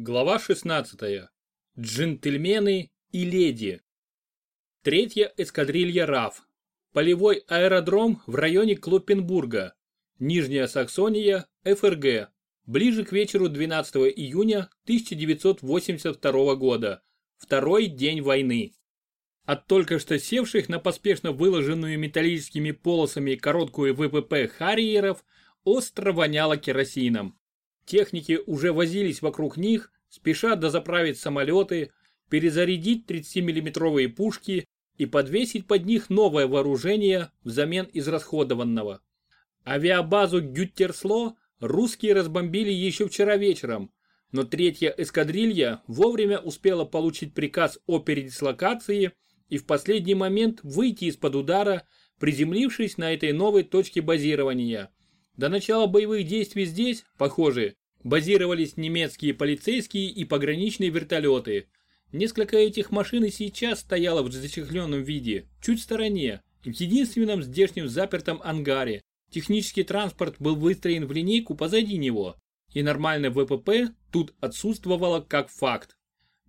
Глава 16. Джентльмены и леди. Третья эскадрилья РАФ. Полевой аэродром в районе Клоппенбурга. Нижняя Саксония, ФРГ. Ближе к вечеру 12 июня 1982 года. Второй день войны. От только что севших на поспешно выложенную металлическими полосами короткую ВПП Харриеров остро воняло керосином. Техники уже возились вокруг них, спеша дозаправить самолеты, перезарядить 30-миллиметровые пушки и подвесить под них новое вооружение взамен израсходованного. Авиабазу Гюттерсло русские разбомбили еще вчера вечером, но третья эскадрилья вовремя успела получить приказ о передислокации и в последний момент выйти из-под удара, приземлившись на этой новой точке базирования. До начала боевых действий здесь, похоже, базировались немецкие полицейские и пограничные вертолеты. Несколько этих машин и сейчас стояло в зачехленном виде, чуть в стороне, в единственном здешнем запертом ангаре. Технический транспорт был выстроен в линейку позади него, и нормальное ВПП тут отсутствовало как факт.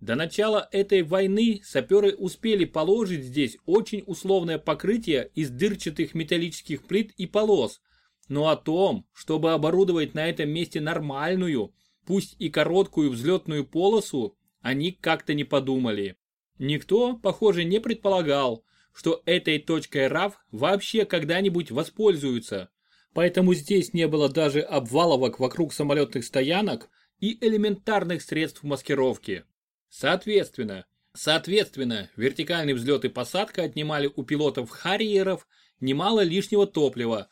До начала этой войны саперы успели положить здесь очень условное покрытие из дырчатых металлических плит и полос, но о том, чтобы оборудовать на этом месте нормальную, пусть и короткую взлетную полосу, они как-то не подумали. Никто, похоже, не предполагал, что этой точкой RAF вообще когда-нибудь воспользуются. Поэтому здесь не было даже обваловок вокруг самолетных стоянок и элементарных средств маскировки. Соответственно, соответственно, вертикальный взлет и посадка отнимали у пилотов Харриеров немало лишнего топлива,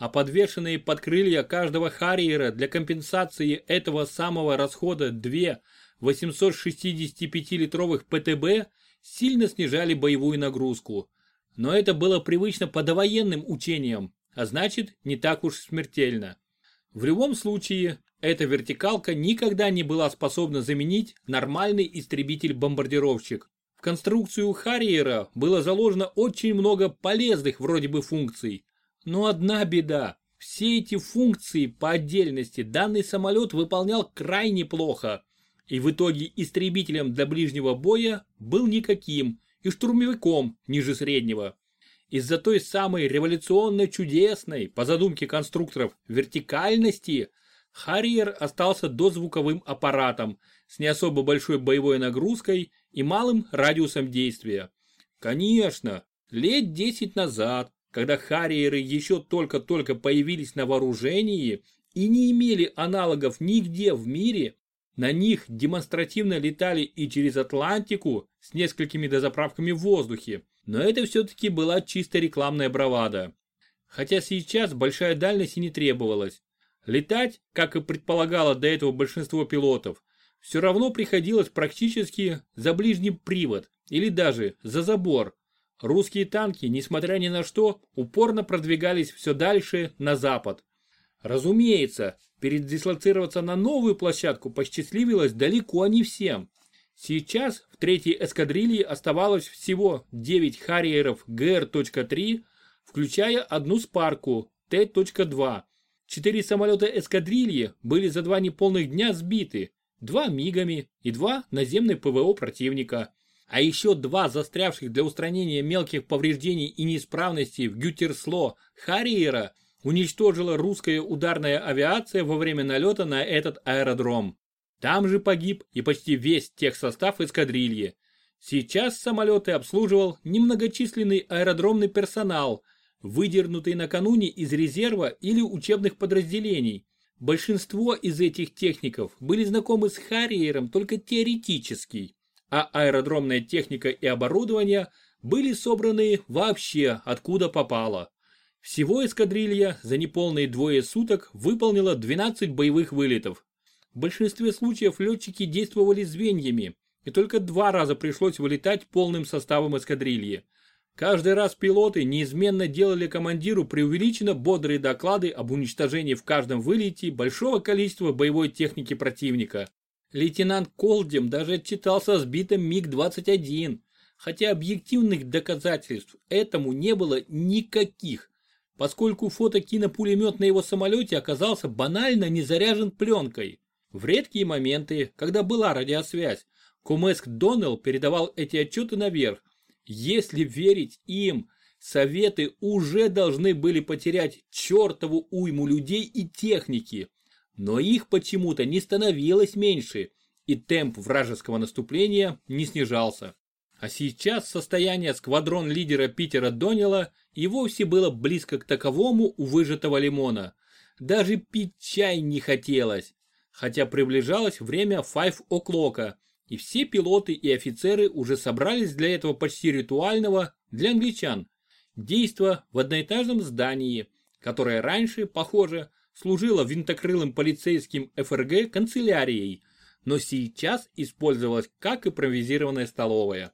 а подвешенные под крылья каждого Харриера для компенсации этого самого расхода две 865-литровых ПТБ сильно снижали боевую нагрузку. Но это было привычно по довоенным учениям, а значит не так уж смертельно. В любом случае, эта вертикалка никогда не была способна заменить нормальный истребитель-бомбардировщик. В конструкцию Харриера было заложено очень много полезных вроде бы функций, но одна беда. Все эти функции по отдельности данный самолет выполнял крайне плохо. И в итоге истребителем для ближнего боя был никаким и штурмовиком ниже среднего. Из-за той самой революционно чудесной, по задумке конструкторов, вертикальности, Харриер остался дозвуковым аппаратом с не особо большой боевой нагрузкой и малым радиусом действия. Конечно, лет 10 назад когда харриеры еще только-только появились на вооружении и не имели аналогов нигде в мире, на них демонстративно летали и через Атлантику с несколькими дозаправками в воздухе, но это все-таки была чисто рекламная бравада. Хотя сейчас большая дальность и не требовалась. Летать, как и предполагало до этого большинство пилотов, все равно приходилось практически за ближний привод или даже за забор, Русские танки, несмотря ни на что, упорно продвигались все дальше на запад. Разумеется, передислоцироваться на новую площадку посчастливилось далеко не всем. Сейчас в третьей эскадрилье оставалось всего 9 харриеров ГР.3, включая одну спарку Т.2. Четыре самолета эскадрильи были за два неполных дня сбиты, два мигами и два наземных ПВО противника а еще два застрявших для устранения мелких повреждений и неисправностей в Гютерсло Харриера уничтожила русская ударная авиация во время налета на этот аэродром. Там же погиб и почти весь техсостав эскадрильи. Сейчас самолеты обслуживал немногочисленный аэродромный персонал, выдернутый накануне из резерва или учебных подразделений. Большинство из этих техников были знакомы с Харриером только теоретически а аэродромная техника и оборудование были собраны вообще откуда попало. Всего эскадрилья за неполные двое суток выполнила 12 боевых вылетов. В большинстве случаев летчики действовали звеньями, и только два раза пришлось вылетать полным составом эскадрильи. Каждый раз пилоты неизменно делали командиру преувеличенно бодрые доклады об уничтожении в каждом вылете большого количества боевой техники противника. Лейтенант Колдем даже отчитался сбитым МиГ-21, хотя объективных доказательств этому не было никаких, поскольку фотокинопулемет на его самолете оказался банально не заряжен пленкой. В редкие моменты, когда была радиосвязь, Кумеск Доннелл передавал эти отчеты наверх. Если верить им, Советы уже должны были потерять чертову уйму людей и техники, но их почему-то не становилось меньше, и темп вражеского наступления не снижался. А сейчас состояние сквадрон-лидера Питера Донела и вовсе было близко к таковому у выжатого лимона. Даже пить чай не хотелось, хотя приближалось время Five O'Clock, и все пилоты и офицеры уже собрались для этого почти ритуального, для англичан, действа в одноэтажном здании, которое раньше, похоже, служило винтокрылым полицейским ФРГ канцелярией, но сейчас использовалось как импровизированная столовая.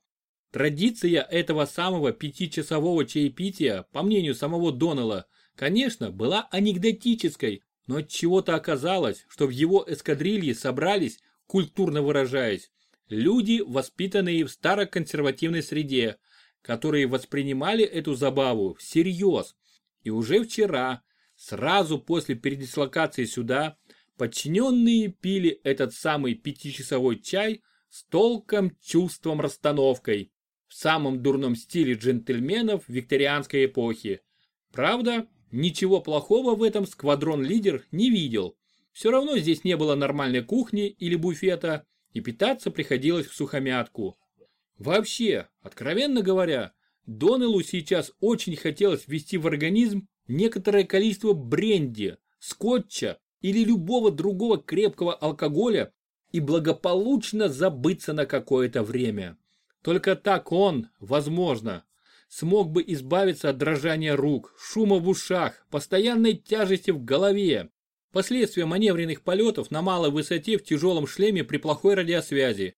Традиция этого самого пятичасового чаепития, по мнению самого Доннелла, конечно, была анекдотической, но от чего-то оказалось, что в его эскадрилье собрались, культурно выражаясь, люди, воспитанные в староконсервативной среде, которые воспринимали эту забаву всерьез. И уже вчера, сразу после передислокации сюда, подчиненные пили этот самый пятичасовой чай с толком, чувством, расстановкой, в самом дурном стиле джентльменов викторианской эпохи. Правда, ничего плохого в этом сквадрон-лидер не видел. Все равно здесь не было нормальной кухни или буфета, и питаться приходилось в сухомятку. Вообще, откровенно говоря, Донеллу сейчас очень хотелось ввести в организм некоторое количество бренди, скотча или любого другого крепкого алкоголя и благополучно забыться на какое-то время. Только так он, возможно, смог бы избавиться от дрожания рук, шума в ушах, постоянной тяжести в голове, последствия маневренных полетов на малой высоте в тяжелом шлеме при плохой радиосвязи,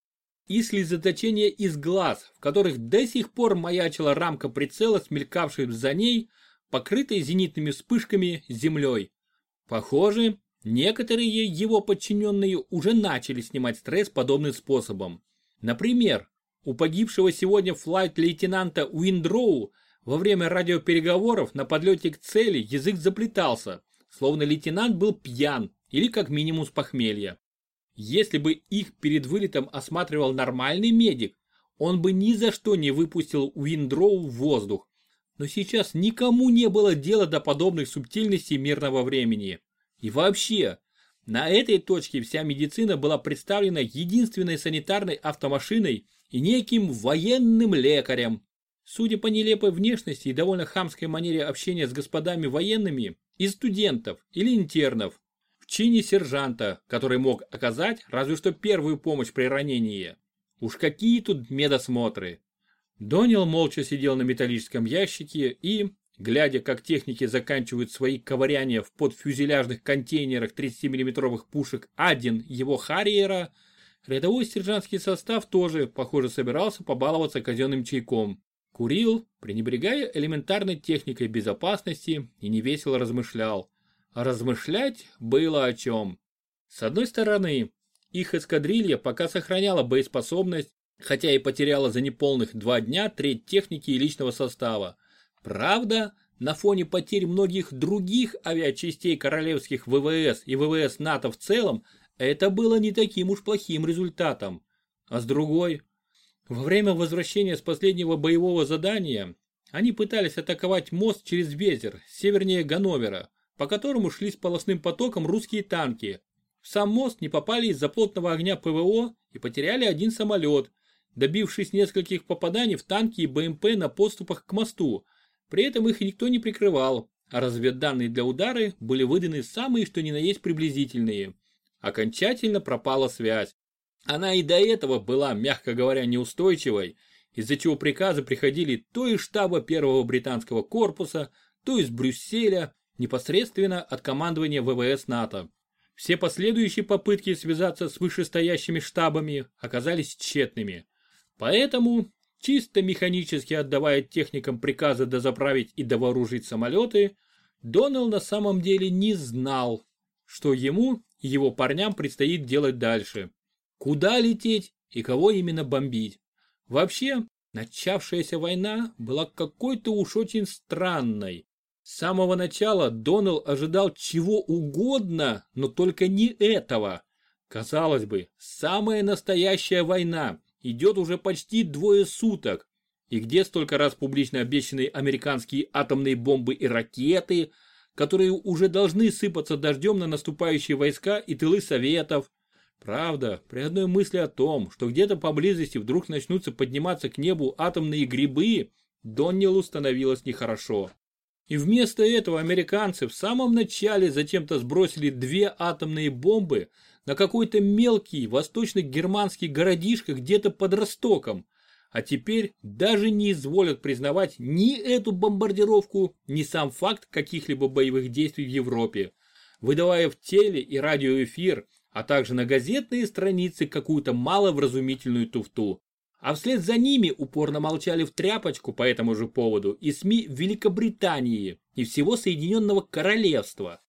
и слезоточение из глаз, в которых до сих пор маячила рамка прицела, смелькавшей за ней, покрытой зенитными вспышками землей. Похоже, некоторые его подчиненные уже начали снимать стресс подобным способом. Например, у погибшего сегодня флайт-лейтенанта Уиндроу во время радиопереговоров на подлете к цели язык заплетался, словно лейтенант был пьян или как минимум с похмелья. Если бы их перед вылетом осматривал нормальный медик, он бы ни за что не выпустил Уиндроу в воздух. Но сейчас никому не было дела до подобных субтильностей мирного времени. И вообще, на этой точке вся медицина была представлена единственной санитарной автомашиной и неким военным лекарем. Судя по нелепой внешности и довольно хамской манере общения с господами военными, из студентов или интернов, чине сержанта, который мог оказать разве что первую помощь при ранении. Уж какие тут медосмотры. Донил молча сидел на металлическом ящике и, глядя, как техники заканчивают свои ковыряния в подфюзеляжных контейнерах 30 миллиметровых пушек один его Харриера, рядовой сержантский состав тоже, похоже, собирался побаловаться казенным чайком. Курил, пренебрегая элементарной техникой безопасности и невесело размышлял. Размышлять было о чем. С одной стороны, их эскадрилья пока сохраняла боеспособность, хотя и потеряла за неполных два дня треть техники и личного состава. Правда, на фоне потерь многих других авиачастей королевских ВВС и ВВС НАТО в целом, это было не таким уж плохим результатом. А с другой, во время возвращения с последнего боевого задания, они пытались атаковать мост через Везер, севернее Ганновера, по которому шли с полосным потоком русские танки. В сам мост не попали из-за плотного огня ПВО и потеряли один самолет, добившись нескольких попаданий в танки и БМП на подступах к мосту. При этом их никто не прикрывал, а разведданные для удара были выданы самые что ни на есть приблизительные. Окончательно пропала связь. Она и до этого была, мягко говоря, неустойчивой, из-за чего приказы приходили то из штаба первого британского корпуса, то из Брюсселя, непосредственно от командования ВВС НАТО. Все последующие попытки связаться с вышестоящими штабами оказались тщетными. Поэтому, чисто механически отдавая техникам приказы дозаправить и довооружить самолеты, Донал на самом деле не знал, что ему и его парням предстоит делать дальше. Куда лететь и кого именно бомбить. Вообще, начавшаяся война была какой-то уж очень странной. С самого начала Донал ожидал чего угодно, но только не этого. Казалось бы, самая настоящая война идет уже почти двое суток. И где столько раз публично обещанные американские атомные бомбы и ракеты, которые уже должны сыпаться дождем на наступающие войска и тылы Советов. Правда, при одной мысли о том, что где-то поблизости вдруг начнутся подниматься к небу атомные грибы, Доннелу становилось нехорошо. И вместо этого американцы в самом начале зачем-то сбросили две атомные бомбы на какой-то мелкий восточно-германский городишко где-то под Ростоком, а теперь даже не изволят признавать ни эту бомбардировку, ни сам факт каких-либо боевых действий в Европе, выдавая в теле и радиоэфир, а также на газетные страницы какую-то маловразумительную туфту. А вслед за ними упорно молчали в тряпочку по этому же поводу и СМИ Великобритании и всего Соединенного Королевства.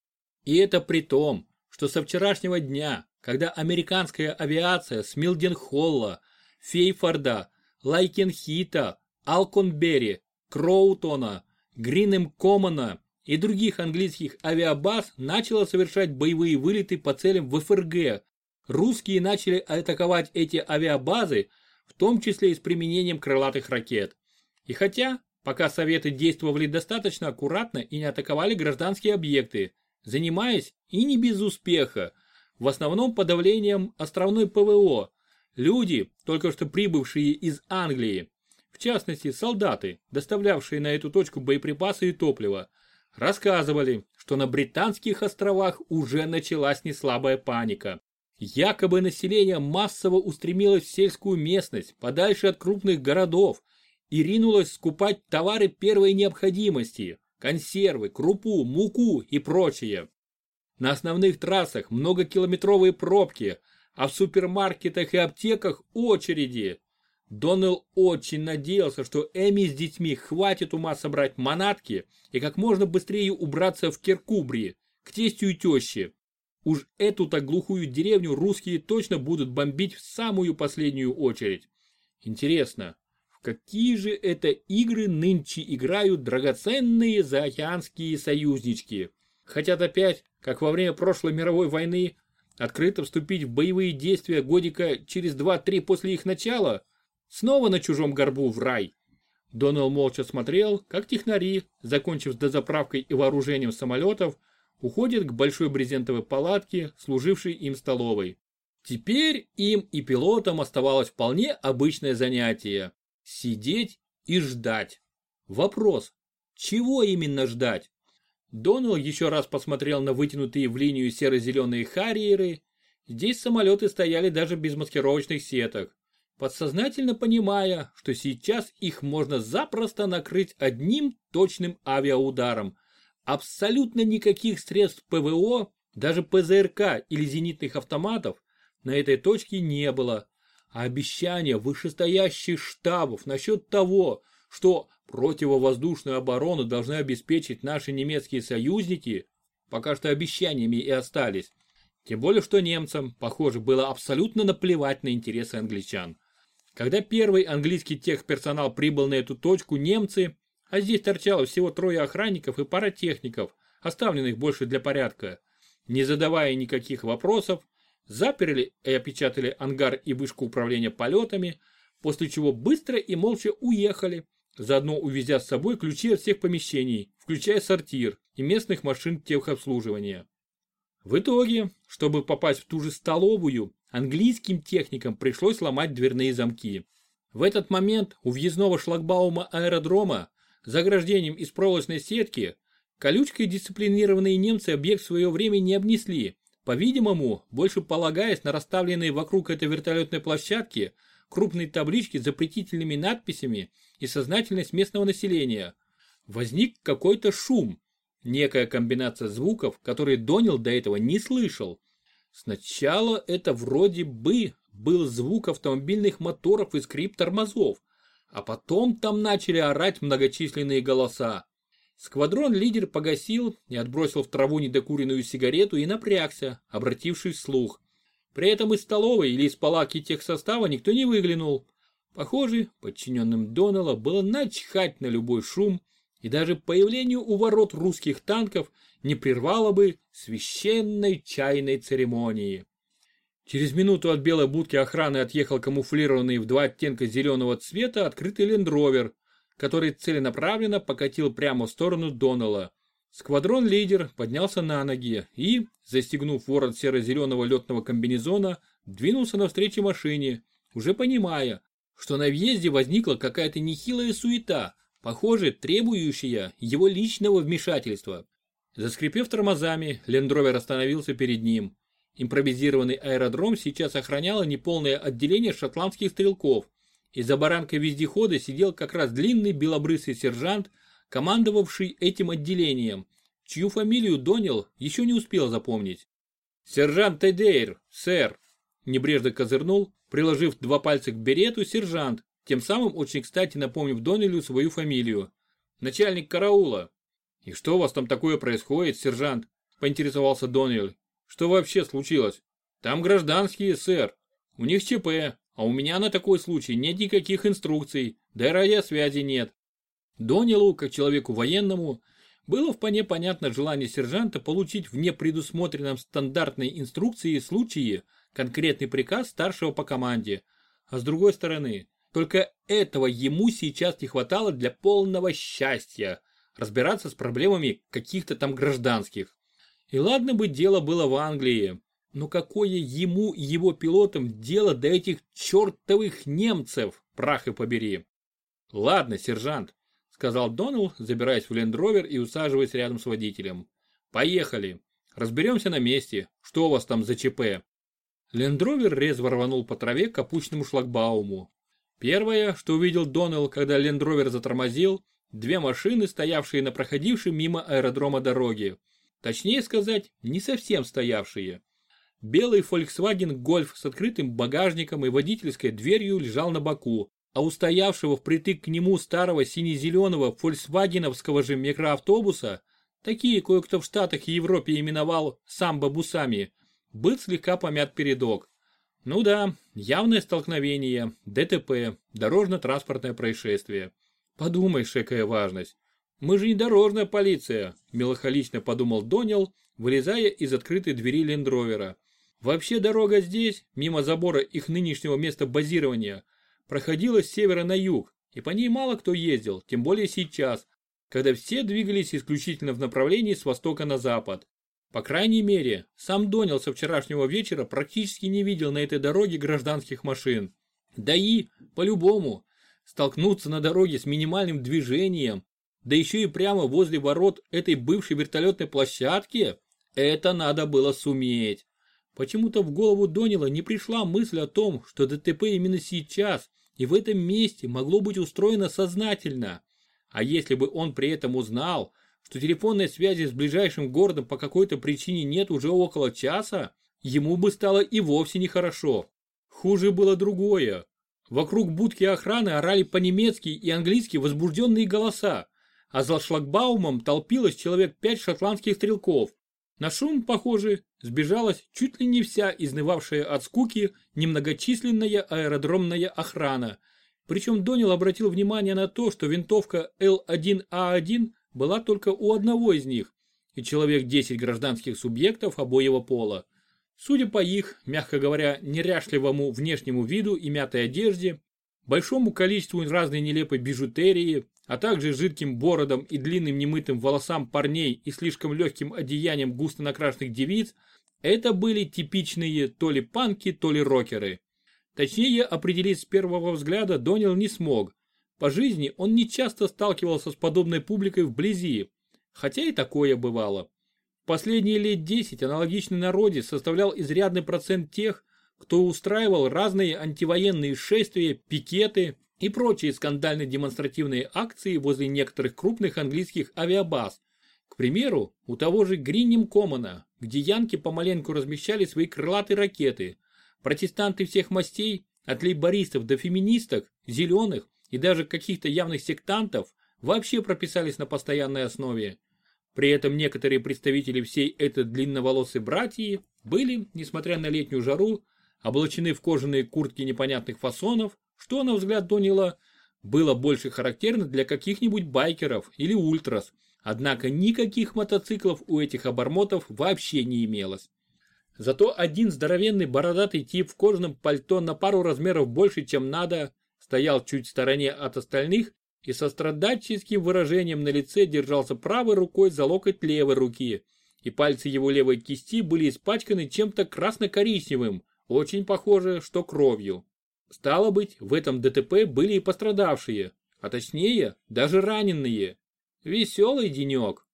И это при том, что со вчерашнего дня, когда американская авиация с Милденхолла, Фейфорда, Лайкенхита, Алконбери, Кроутона, Гринем Коммона и других английских авиабаз начала совершать боевые вылеты по целям в ФРГ, русские начали атаковать эти авиабазы в том числе и с применением крылатых ракет. И хотя, пока Советы действовали достаточно аккуратно и не атаковали гражданские объекты, занимаясь, и не без успеха, в основном подавлением островной ПВО, люди, только что прибывшие из Англии, в частности солдаты, доставлявшие на эту точку боеприпасы и топливо, рассказывали, что на Британских островах уже началась неслабая паника. Якобы население массово устремилось в сельскую местность, подальше от крупных городов, и ринулось скупать товары первой необходимости – консервы, крупу, муку и прочее. На основных трассах многокилометровые пробки, а в супермаркетах и аптеках очереди. Доннелл очень надеялся, что Эми с детьми хватит ума собрать манатки и как можно быстрее убраться в Киркубри, к тестю и теще. Уж эту-то глухую деревню русские точно будут бомбить в самую последнюю очередь. Интересно, в какие же это игры нынче играют драгоценные заокеанские союзнички? Хотят опять, как во время прошлой мировой войны, открыто вступить в боевые действия годика через 2-3 после их начала? Снова на чужом горбу в рай? Донал молча смотрел, как технари, закончив с дозаправкой и вооружением самолетов, уходит к большой брезентовой палатке, служившей им столовой. Теперь им и пилотам оставалось вполне обычное занятие – сидеть и ждать. Вопрос, чего именно ждать? Донал еще раз посмотрел на вытянутые в линию серо-зеленые харриеры. Здесь самолеты стояли даже без маскировочных сеток, подсознательно понимая, что сейчас их можно запросто накрыть одним точным авиаударом, абсолютно никаких средств ПВО, даже ПЗРК или зенитных автоматов на этой точке не было. А обещания вышестоящих штабов насчет того, что противовоздушную оборону должны обеспечить наши немецкие союзники, пока что обещаниями и остались. Тем более, что немцам, похоже, было абсолютно наплевать на интересы англичан. Когда первый английский техперсонал прибыл на эту точку, немцы, а здесь торчало всего трое охранников и пара техников, оставленных больше для порядка. Не задавая никаких вопросов, заперли и опечатали ангар и вышку управления полетами, после чего быстро и молча уехали, заодно увезя с собой ключи от всех помещений, включая сортир и местных машин техобслуживания. В итоге, чтобы попасть в ту же столовую, английским техникам пришлось ломать дверные замки. В этот момент у въездного шлагбаума аэродрома заграждением из проволочной сетки, колючкой дисциплинированные немцы объект в свое время не обнесли, по-видимому, больше полагаясь на расставленные вокруг этой вертолетной площадки крупные таблички с запретительными надписями и сознательность местного населения. Возник какой-то шум, некая комбинация звуков, которые Донил до этого не слышал. Сначала это вроде бы был звук автомобильных моторов и скрип тормозов, а потом там начали орать многочисленные голоса. Сквадрон-лидер погасил и отбросил в траву недокуренную сигарету и напрягся, обратившись вслух. При этом из столовой или из палатки техсостава никто не выглянул. Похоже, подчиненным Доннелла было начхать на любой шум, и даже появлению у ворот русских танков не прервало бы священной чайной церемонии. Через минуту от белой будки охраны отъехал камуфлированный в два оттенка зеленого цвета открытый лендровер, который целенаправленно покатил прямо в сторону Донала. Сквадрон-лидер поднялся на ноги и, застегнув ворот серо-зеленого летного комбинезона, двинулся навстречу машине, уже понимая, что на въезде возникла какая-то нехилая суета, похоже, требующая его личного вмешательства. Заскрипев тормозами, лендровер остановился перед ним. Импровизированный аэродром сейчас охраняло неполное отделение шотландских стрелков, и за баранкой вездехода сидел как раз длинный белобрысый сержант, командовавший этим отделением, чью фамилию Донил еще не успел запомнить. «Сержант Тедейр, сэр!» Небрежно козырнул, приложив два пальца к берету сержант, тем самым очень кстати напомнив Донелю свою фамилию. «Начальник караула!» «И что у вас там такое происходит, сержант?» поинтересовался Донель. Что вообще случилось? Там гражданские, сэр. У них ЧП, а у меня на такой случай нет никаких инструкций, да и радиосвязи нет. Донилу, как человеку военному, было вполне понятно желание сержанта получить в непредусмотренном стандартной инструкции случае конкретный приказ старшего по команде. А с другой стороны, только этого ему сейчас не хватало для полного счастья разбираться с проблемами каких-то там гражданских. И ладно бы дело было в Англии, но какое ему и его пилотам дело до этих чертовых немцев, прах и побери. Ладно, сержант, сказал Донал, забираясь в лендровер и усаживаясь рядом с водителем. Поехали. Разберемся на месте. Что у вас там за ЧП? Лендровер резво рванул по траве к опущенному шлагбауму. Первое, что увидел Донал, когда лендровер затормозил, две машины, стоявшие на проходившей мимо аэродрома дороге. Точнее сказать, не совсем стоявшие. Белый Volkswagen Golf с открытым багажником и водительской дверью лежал на боку, а у стоявшего впритык к нему старого сине-зеленого фольксвагеновского же микроавтобуса, такие кое-кто в Штатах и Европе именовал самбо-бусами, был слегка помят передок. Ну да, явное столкновение, ДТП, дорожно-транспортное происшествие. Подумаешь, какая важность. Мы же не дорожная полиция, меланхолично подумал Донил, вылезая из открытой двери лендровера. Вообще дорога здесь, мимо забора их нынешнего места базирования, проходила с севера на юг, и по ней мало кто ездил, тем более сейчас, когда все двигались исключительно в направлении с востока на запад. По крайней мере, сам Донил со вчерашнего вечера практически не видел на этой дороге гражданских машин. Да и, по-любому, столкнуться на дороге с минимальным движением да еще и прямо возле ворот этой бывшей вертолетной площадки, это надо было суметь. Почему-то в голову Донила не пришла мысль о том, что ДТП именно сейчас и в этом месте могло быть устроено сознательно. А если бы он при этом узнал, что телефонной связи с ближайшим городом по какой-то причине нет уже около часа, ему бы стало и вовсе нехорошо. Хуже было другое. Вокруг будки охраны орали по-немецки и английски возбужденные голоса а за шлагбаумом толпилось человек пять шотландских стрелков. На шум, похоже, сбежалась чуть ли не вся изнывавшая от скуки немногочисленная аэродромная охрана. Причем Донил обратил внимание на то, что винтовка Л1А1 была только у одного из них, и человек 10 гражданских субъектов обоего пола. Судя по их, мягко говоря, неряшливому внешнему виду и мятой одежде, большому количеству разной нелепой бижутерии, а также жидким бородам и длинным немытым волосам парней и слишком легким одеянием густо накрашенных девиц, это были типичные то ли панки, то ли рокеры. Точнее определить с первого взгляда Донил не смог. По жизни он не часто сталкивался с подобной публикой вблизи, хотя и такое бывало. Последние лет 10 аналогичный народе составлял изрядный процент тех, кто устраивал разные антивоенные шествия, пикеты, и прочие скандально-демонстративные акции возле некоторых крупных английских авиабаз. К примеру, у того же Гриннем Коммона, где янки помаленьку размещали свои крылатые ракеты. Протестанты всех мастей, от лейбористов до феминисток, зеленых и даже каких-то явных сектантов, вообще прописались на постоянной основе. При этом некоторые представители всей этой длинноволосой братьи были, несмотря на летнюю жару, облачены в кожаные куртки непонятных фасонов, что, на взгляд Донила, было больше характерно для каких-нибудь байкеров или ультрас, однако никаких мотоциклов у этих обормотов вообще не имелось. Зато один здоровенный бородатый тип в кожаном пальто на пару размеров больше, чем надо, стоял чуть в стороне от остальных и со страдальческим выражением на лице держался правой рукой за локоть левой руки, и пальцы его левой кисти были испачканы чем-то красно-коричневым, очень похоже, что кровью. Стало быть, в этом ДТП были и пострадавшие, а точнее, даже раненые. Веселый денек.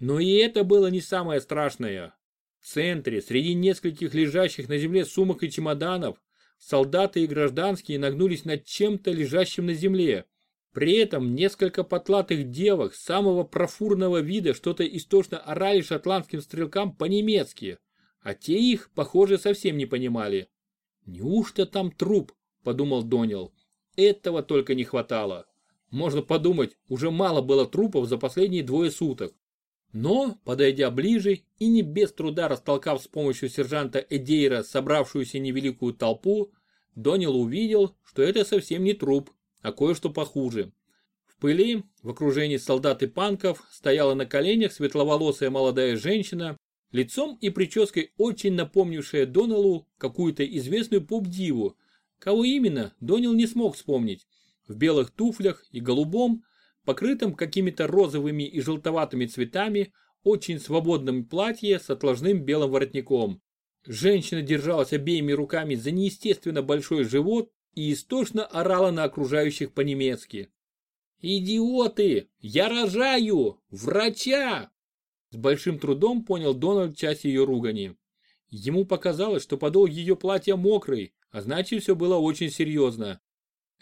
Но и это было не самое страшное. В центре, среди нескольких лежащих на земле сумок и чемоданов, солдаты и гражданские нагнулись над чем-то лежащим на земле. При этом несколько потлатых девок самого профурного вида что-то истошно орали шотландским стрелкам по-немецки, а те их, похоже, совсем не понимали. «Неужто там труп?» – подумал Донил. «Этого только не хватало. Можно подумать, уже мало было трупов за последние двое суток. Но, подойдя ближе и не без труда растолкав с помощью сержанта Эдейра собравшуюся невеликую толпу, Донил увидел, что это совсем не труп, а кое-что похуже. В пыли, в окружении солдат и панков, стояла на коленях светловолосая молодая женщина, лицом и прической очень напомнившая Доналу какую-то известную поп-диву. Кого именно, Донил не смог вспомнить. В белых туфлях и голубом, покрытом какими-то розовыми и желтоватыми цветами, очень свободном платье с отложным белым воротником. Женщина держалась обеими руками за неестественно большой живот и истошно орала на окружающих по-немецки. «Идиоты! Я рожаю! Врача!» С большим трудом понял Дональд часть ее ругани. Ему показалось, что подол ее платья мокрый, а значит все было очень серьезно.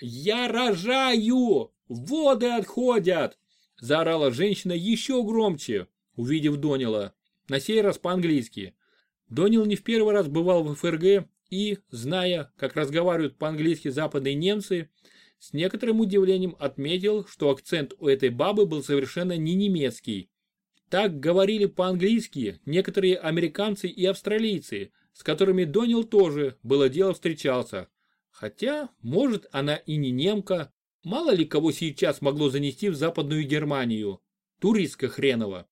«Я рожаю! Воды отходят!» Заорала женщина еще громче, увидев Донила. На сей раз по-английски. Донил не в первый раз бывал в ФРГ и, зная, как разговаривают по-английски западные немцы, с некоторым удивлением отметил, что акцент у этой бабы был совершенно не немецкий. Так говорили по-английски некоторые американцы и австралийцы, с которыми Донил тоже было дело встречался. Хотя, может, она и не немка, мало ли кого сейчас могло занести в Западную Германию. Туристка хренова.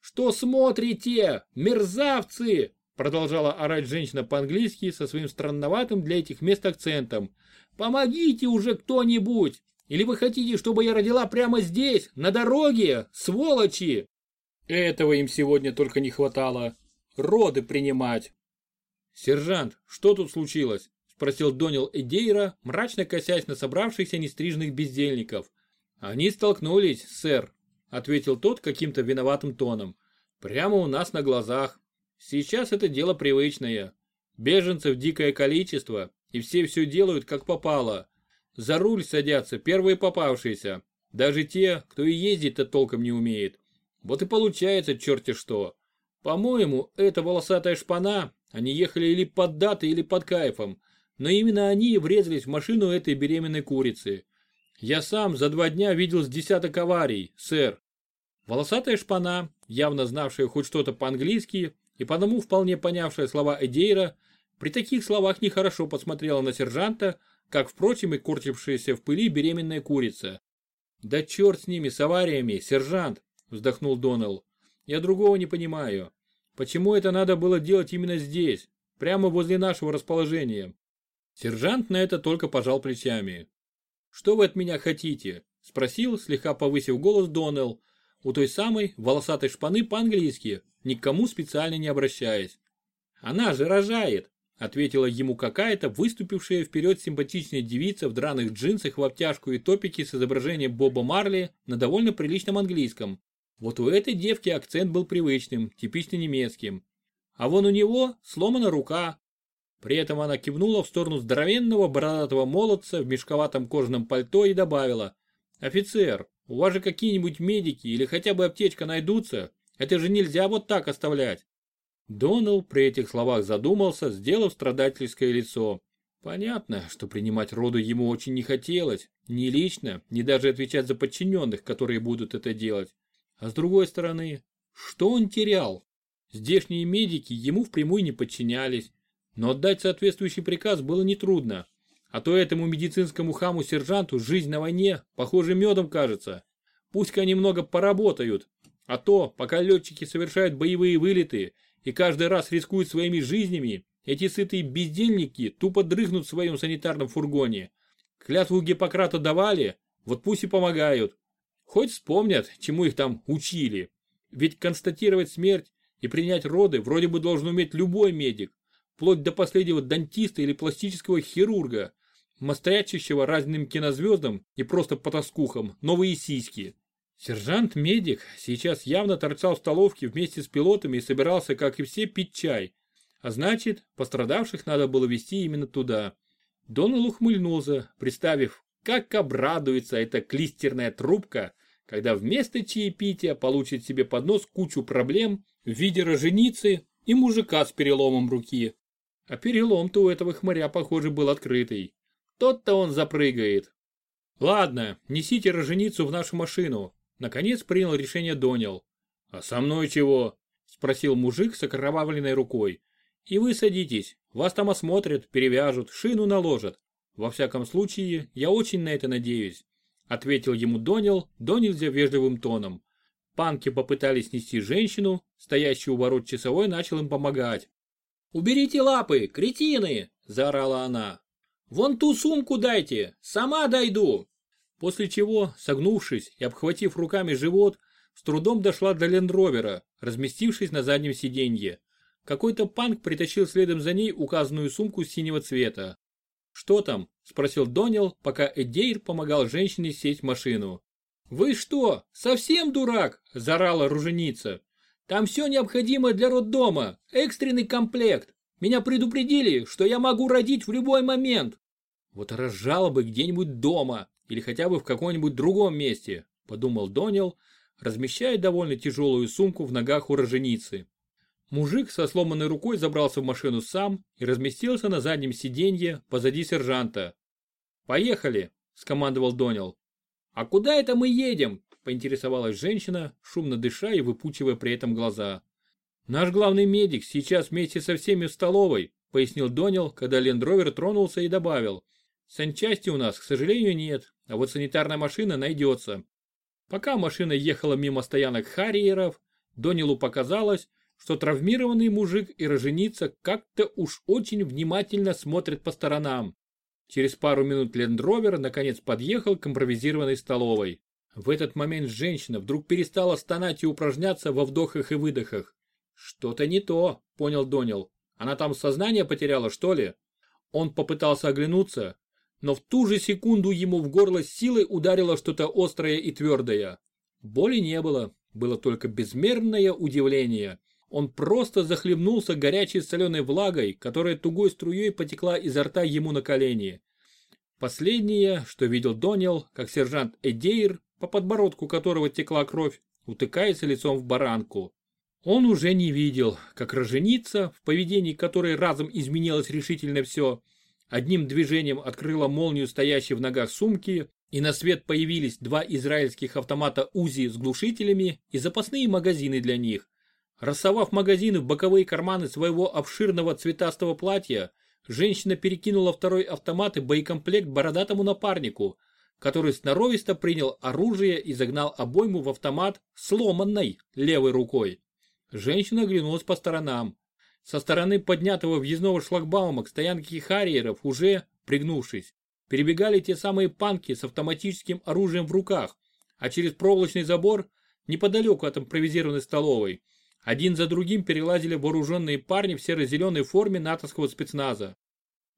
«Что смотрите, мерзавцы?» Продолжала орать женщина по-английски со своим странноватым для этих мест акцентом. «Помогите уже кто-нибудь! Или вы хотите, чтобы я родила прямо здесь, на дороге, сволочи?» Этого им сегодня только не хватало. Роды принимать. «Сержант, что тут случилось?» Спросил Донил Эдейра, мрачно косясь на собравшихся нестрижных бездельников. «Они столкнулись, сэр», ответил тот каким-то виноватым тоном. «Прямо у нас на глазах. Сейчас это дело привычное. Беженцев дикое количество, и все все делают как попало. За руль садятся первые попавшиеся, даже те, кто и ездить-то толком не умеет. Вот и получается черти что. По-моему, эта волосатая шпана, они ехали или под датой, или под кайфом, но именно они врезались в машину этой беременной курицы. Я сам за два дня видел с десяток аварий, сэр. Волосатая шпана, явно знавшая хоть что-то по-английски, и потому вполне понявшая слова Эдейра, при таких словах нехорошо посмотрела на сержанта, как, впрочем, и корчившаяся в пыли беременная курица. «Да черт с ними, с авариями, сержант!» – вздохнул Доннелл. «Я другого не понимаю. Почему это надо было делать именно здесь, прямо возле нашего расположения?» Сержант на это только пожал плечами. «Что вы от меня хотите?» – спросил, слегка повысив голос Доннелл, у той самой волосатой шпаны по-английски, никому специально не обращаясь. «Она же рожает!» – ответила ему какая-то выступившая вперед симпатичная девица в драных джинсах в обтяжку и топике с изображением Боба Марли на довольно приличном английском. Вот у этой девки акцент был привычным, типично немецким. А вон у него сломана рука. При этом она кивнула в сторону здоровенного бородатого молодца в мешковатом кожаном пальто и добавила. «Офицер, у вас же какие-нибудь медики или хотя бы аптечка найдутся? Это же нельзя вот так оставлять. Донал при этих словах задумался, сделав страдательское лицо. Понятно, что принимать роду ему очень не хотелось, ни лично, ни даже отвечать за подчиненных, которые будут это делать. А с другой стороны, что он терял? Здешние медики ему впрямую не подчинялись, но отдать соответствующий приказ было нетрудно. А то этому медицинскому хаму-сержанту жизнь на войне, похоже, медом кажется. Пусть-ка немного поработают, а то, пока летчики совершают боевые вылеты и каждый раз рискуют своими жизнями, эти сытые бездельники тупо дрыхнут в своем санитарном фургоне. Клятву Гиппократа давали, вот пусть и помогают. Хоть вспомнят, чему их там учили. Ведь констатировать смерть и принять роды вроде бы должен уметь любой медик, вплоть до последнего дантиста или пластического хирурга, мострячащего разным кинозвездам и просто потаскухам новые сиськи. Сержант-медик сейчас явно торчал в столовке вместе с пилотами и собирался, как и все, пить чай. А значит, пострадавших надо было вести именно туда. Донал ухмыльнулся, представив, как обрадуется эта клистерная трубка, когда вместо чаепития получит себе под нос кучу проблем в виде роженицы и мужика с переломом руки. А перелом-то у этого хмыря, похоже, был открытый. Тот-то он запрыгает. Ладно, несите роженицу в нашу машину. Наконец принял решение Донил. А со мной чего? Спросил мужик с окровавленной рукой. И вы садитесь, вас там осмотрят, перевяжут, шину наложат. Во всяком случае, я очень на это надеюсь. Ответил ему Донил, до нельзя вежливым тоном. Панки попытались нести женщину, стоящий у ворот часовой начал им помогать. «Уберите лапы, кретины!» – заорала она. «Вон ту сумку дайте, сама дойду!» После чего, согнувшись и обхватив руками живот, с трудом дошла до лендровера, разместившись на заднем сиденье. Какой-то панк притащил следом за ней указанную сумку синего цвета. «Что там?» – спросил Донил, пока Эдейр помогал женщине сесть в машину. «Вы что, совсем дурак?» – заорала руженица. «Там все необходимое для роддома, экстренный комплект. Меня предупредили, что я могу родить в любой момент». «Вот разжала бы где-нибудь дома или хотя бы в каком-нибудь другом месте», – подумал Донил, размещая довольно тяжелую сумку в ногах у роженицы. Мужик со сломанной рукой забрался в машину сам и разместился на заднем сиденье позади сержанта. «Поехали!» – скомандовал Донил. «А куда это мы едем?» – поинтересовалась женщина, шумно дыша и выпучивая при этом глаза. «Наш главный медик сейчас вместе со всеми в столовой», – пояснил Донил, когда лендровер тронулся и добавил. «Санчасти у нас, к сожалению, нет, а вот санитарная машина найдется». Пока машина ехала мимо стоянок Харриеров, Донилу показалось, что травмированный мужик и роженица как-то уж очень внимательно смотрят по сторонам. Через пару минут лендровер наконец подъехал к импровизированной столовой. В этот момент женщина вдруг перестала стонать и упражняться во вдохах и выдохах. «Что-то не то», — понял Донил. «Она там сознание потеряла, что ли?» Он попытался оглянуться, но в ту же секунду ему в горло силой ударило что-то острое и твердое. Боли не было, было только безмерное удивление. Он просто захлебнулся горячей соленой влагой, которая тугой струей потекла изо рта ему на колени. Последнее, что видел Донил, как сержант Эдейр, по подбородку которого текла кровь, утыкается лицом в баранку. Он уже не видел, как роженица, в поведении которой разом изменилось решительно все, одним движением открыла молнию стоящей в ногах сумки, и на свет появились два израильских автомата УЗИ с глушителями и запасные магазины для них. Рассовав магазины в боковые карманы своего обширного цветастого платья, женщина перекинула второй автомат и боекомплект бородатому напарнику, который сноровисто принял оружие и загнал обойму в автомат сломанной левой рукой. Женщина оглянулась по сторонам. Со стороны поднятого въездного шлагбаума к стоянке Харриеров уже, пригнувшись, перебегали те самые панки с автоматическим оружием в руках, а через проволочный забор, неподалеку от импровизированной столовой, один за другим перелазили вооруженные парни в серо-зеленой форме натовского спецназа.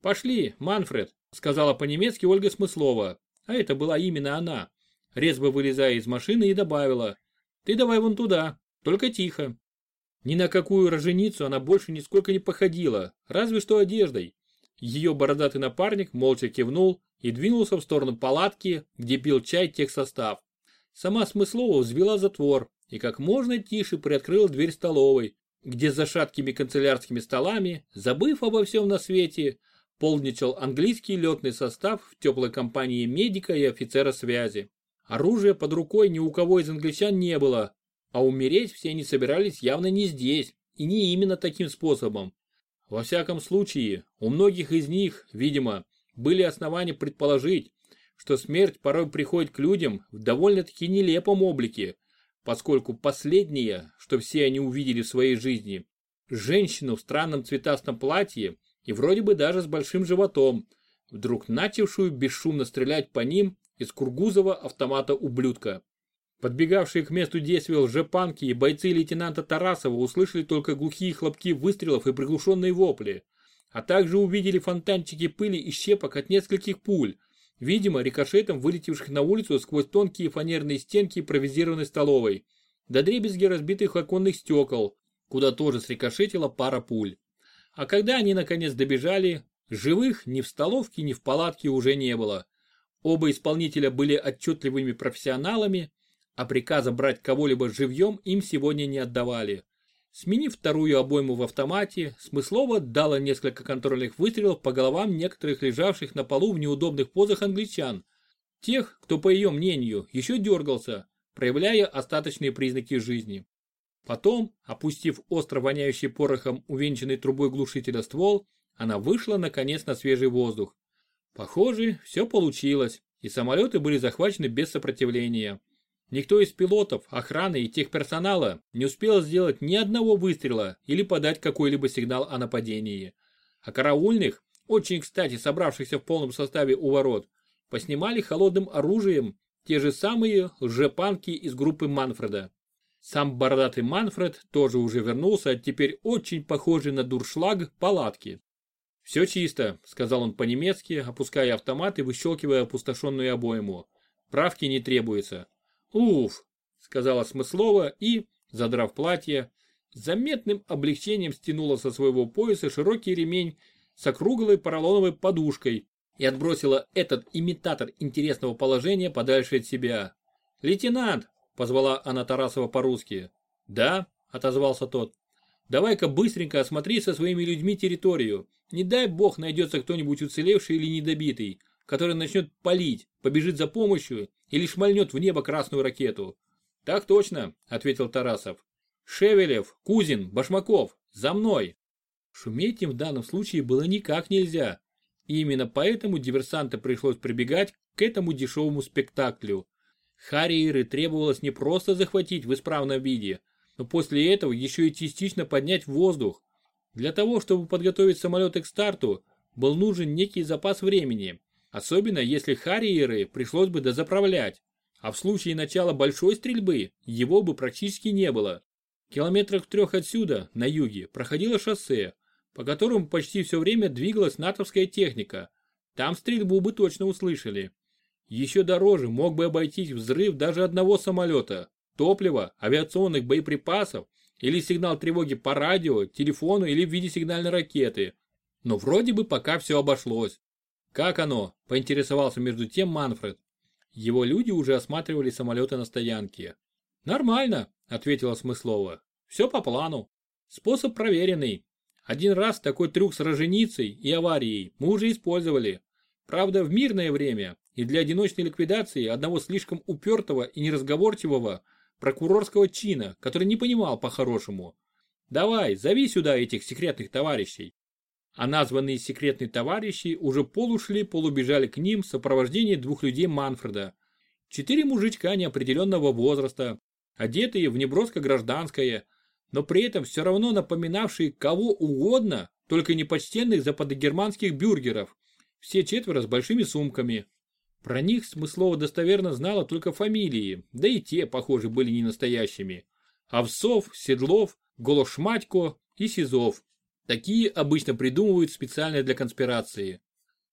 «Пошли, Манфред», — сказала по-немецки Ольга Смыслова, а это была именно она, резво вылезая из машины и добавила, «Ты давай вон туда, только тихо». Ни на какую роженицу она больше нисколько не походила, разве что одеждой. Ее бородатый напарник молча кивнул и двинулся в сторону палатки, где пил чай техсостав. Сама Смыслова взвела затвор, и как можно тише приоткрыл дверь столовой, где за шаткими канцелярскими столами, забыв обо всем на свете, полничал английский летный состав в теплой компании медика и офицера связи. Оружия под рукой ни у кого из англичан не было, а умереть все они собирались явно не здесь и не именно таким способом. Во всяком случае, у многих из них, видимо, были основания предположить, что смерть порой приходит к людям в довольно-таки нелепом облике, поскольку последнее, что все они увидели в своей жизни, женщину в странном цветастом платье и вроде бы даже с большим животом, вдруг начавшую бесшумно стрелять по ним из кургузова автомата ублюдка. Подбегавшие к месту действия лжепанки и бойцы лейтенанта Тарасова услышали только глухие хлопки выстрелов и приглушенные вопли, а также увидели фонтанчики пыли и щепок от нескольких пуль, видимо, рикошетом вылетевших на улицу сквозь тонкие фанерные стенки импровизированной столовой, до дребезги разбитых оконных стекол, куда тоже срикошетила пара пуль. А когда они наконец добежали, живых ни в столовке, ни в палатке уже не было. Оба исполнителя были отчетливыми профессионалами, а приказа брать кого-либо живьем им сегодня не отдавали. Сменив вторую обойму в автомате, Смыслова дала несколько контрольных выстрелов по головам некоторых лежавших на полу в неудобных позах англичан. Тех, кто, по ее мнению, еще дергался, проявляя остаточные признаки жизни. Потом, опустив остро воняющий порохом увенчанный трубой глушителя ствол, она вышла наконец на свежий воздух. Похоже, все получилось, и самолеты были захвачены без сопротивления. Никто из пилотов, охраны и техперсонала не успел сделать ни одного выстрела или подать какой-либо сигнал о нападении. А караульных, очень кстати собравшихся в полном составе у ворот, поснимали холодным оружием те же самые лжепанки из группы Манфреда. Сам бородатый Манфред тоже уже вернулся, теперь очень похожий на дуршлаг палатки. «Все чисто», — сказал он по-немецки, опуская автомат и выщелкивая опустошенную обойму. «Правки не требуется». «Уф», — сказала Смыслова и, задрав платье, с заметным облегчением стянула со своего пояса широкий ремень с округлой поролоновой подушкой и отбросила этот имитатор интересного положения подальше от себя. «Лейтенант!» – позвала она Тарасова по-русски. «Да», – отозвался тот. «Давай-ка быстренько осмотри со своими людьми территорию. Не дай бог найдется кто-нибудь уцелевший или недобитый, который начнет палить, побежит за помощью или шмальнет в небо красную ракету. Так точно, ответил Тарасов. Шевелев, Кузин, Башмаков, за мной. Шуметь им в данном случае было никак нельзя. И именно поэтому диверсантам пришлось прибегать к этому дешевому спектаклю. Харриеры требовалось не просто захватить в исправном виде, но после этого еще и частично поднять в воздух. Для того, чтобы подготовить самолеты к старту, был нужен некий запас времени, Особенно если Харриеры пришлось бы дозаправлять, а в случае начала большой стрельбы его бы практически не было. Километрах трех отсюда, на юге, проходило шоссе, по которому почти все время двигалась натовская техника. Там стрельбу бы точно услышали. Еще дороже мог бы обойтись взрыв даже одного самолета, топлива, авиационных боеприпасов или сигнал тревоги по радио, телефону или в виде сигнальной ракеты. Но вроде бы пока все обошлось. «Как оно?» – поинтересовался между тем Манфред. Его люди уже осматривали самолеты на стоянке. «Нормально», – ответила Смыслова. «Все по плану. Способ проверенный. Один раз такой трюк с роженицей и аварией мы уже использовали. Правда, в мирное время и для одиночной ликвидации одного слишком упертого и неразговорчивого прокурорского чина, который не понимал по-хорошему. Давай, зови сюда этих секретных товарищей а названные секретные товарищи уже полушли, полубежали к ним в сопровождении двух людей Манфреда. Четыре мужичка неопределенного возраста, одетые в неброско гражданское, но при этом все равно напоминавшие кого угодно, только не почтенных западогерманских бюргеров, все четверо с большими сумками. Про них Смыслова достоверно знала только фамилии, да и те, похоже, были не настоящими. Овсов, Седлов, Голошматько и Сизов. Такие обычно придумывают специально для конспирации.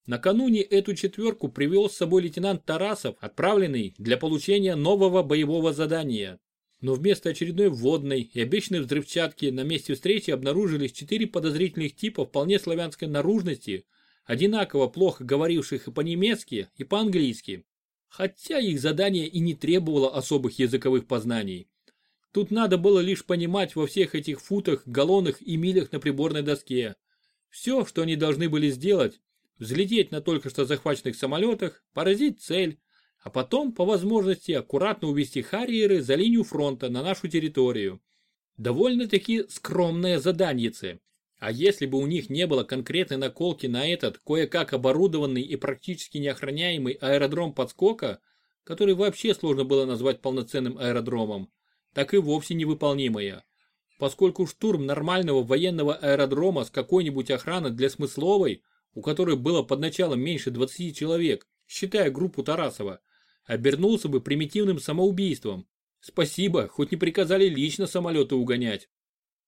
Накануне эту четверку привел с собой лейтенант Тарасов, отправленный для получения нового боевого задания. Но вместо очередной вводной и обещанной взрывчатки на месте встречи обнаружились четыре подозрительных типа вполне славянской наружности, одинаково плохо говоривших и по-немецки, и по-английски. Хотя их задание и не требовало особых языковых познаний. Тут надо было лишь понимать во всех этих футах, галлонах и милях на приборной доске. Все, что они должны были сделать, взлететь на только что захваченных самолетах, поразить цель, а потом, по возможности, аккуратно увести Харриеры за линию фронта на нашу территорию. Довольно-таки скромное заданьице. А если бы у них не было конкретной наколки на этот кое-как оборудованный и практически неохраняемый аэродром подскока, который вообще сложно было назвать полноценным аэродромом, так и вовсе невыполнимая. поскольку штурм нормального военного аэродрома с какой-нибудь охраной для Смысловой, у которой было под началом меньше 20 человек, считая группу Тарасова, обернулся бы примитивным самоубийством. Спасибо, хоть не приказали лично самолеты угонять.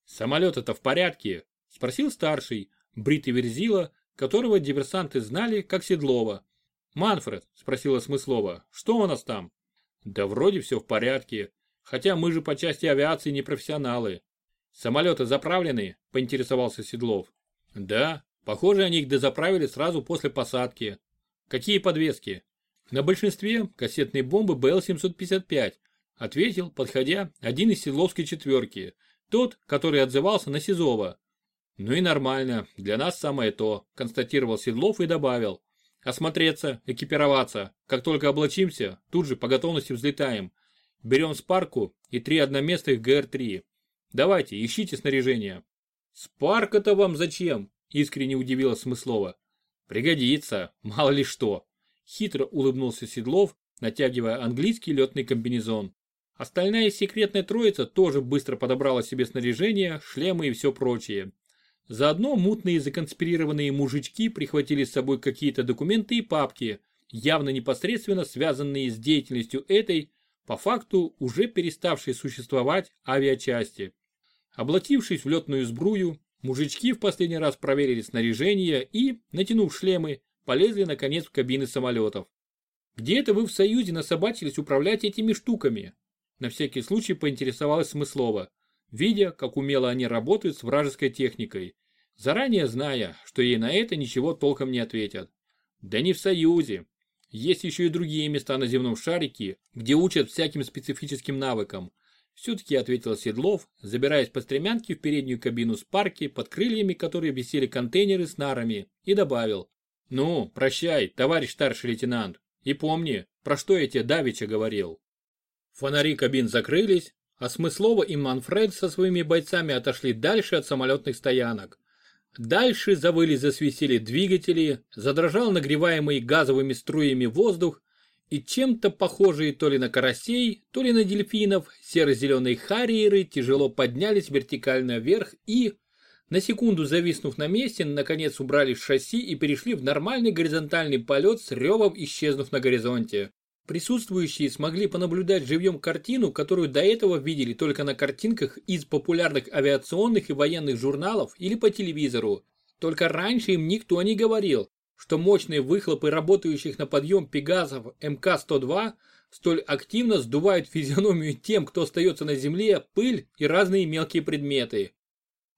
Самолеты-то в порядке? Спросил старший, бритый верзила, которого диверсанты знали как Седлова. «Манфред», – спросила Смыслова, – «что у нас там?» «Да вроде все в порядке, хотя мы же по части авиации не профессионалы». «Самолеты заправлены?» – поинтересовался Седлов. «Да, похоже, они их дозаправили сразу после посадки». «Какие подвески?» «На большинстве кассетные бомбы БЛ-755», – ответил, подходя, один из Седловской четверки, тот, который отзывался на Сизова. «Ну и нормально, для нас самое то», – констатировал Седлов и добавил. Осмотреться, экипироваться. Как только облачимся, тут же по готовности взлетаем. Берем спарку и три одноместных ГР-3. Давайте, ищите снаряжение. Спарка-то вам зачем? Искренне удивилась Смыслова. Пригодится, мало ли что. Хитро улыбнулся Седлов, натягивая английский летный комбинезон. Остальная секретная троица тоже быстро подобрала себе снаряжение, шлемы и все прочее. Заодно мутные законспирированные мужички прихватили с собой какие-то документы и папки, явно непосредственно связанные с деятельностью этой, по факту уже переставшей существовать авиачасти. Облатившись в летную сбрую, мужички в последний раз проверили снаряжение и, натянув шлемы, полезли наконец в кабины самолетов. «Где это вы в Союзе насобачились управлять этими штуками?» На всякий случай поинтересовалась Смыслова видя, как умело они работают с вражеской техникой, заранее зная, что ей на это ничего толком не ответят. Да не в Союзе. Есть еще и другие места на земном шарике, где учат всяким специфическим навыкам. Все-таки ответил Седлов, забираясь по стремянке в переднюю кабину с парки, под крыльями которой висели контейнеры с нарами, и добавил. Ну, прощай, товарищ старший лейтенант. И помни, про что я тебе давеча говорил. Фонари кабин закрылись, а Смыслова и Манфред со своими бойцами отошли дальше от самолетных стоянок. Дальше завыли засвистели двигатели, задрожал нагреваемый газовыми струями воздух, и чем-то похожие то ли на карасей, то ли на дельфинов, серо-зеленые харриеры тяжело поднялись вертикально вверх и, на секунду зависнув на месте, наконец убрали шасси и перешли в нормальный горизонтальный полет с ревом исчезнув на горизонте. Присутствующие смогли понаблюдать живьем картину, которую до этого видели только на картинках из популярных авиационных и военных журналов или по телевизору. Только раньше им никто не говорил, что мощные выхлопы работающих на подъем пегазов МК-102 столь активно сдувают физиономию тем, кто остается на земле, пыль и разные мелкие предметы.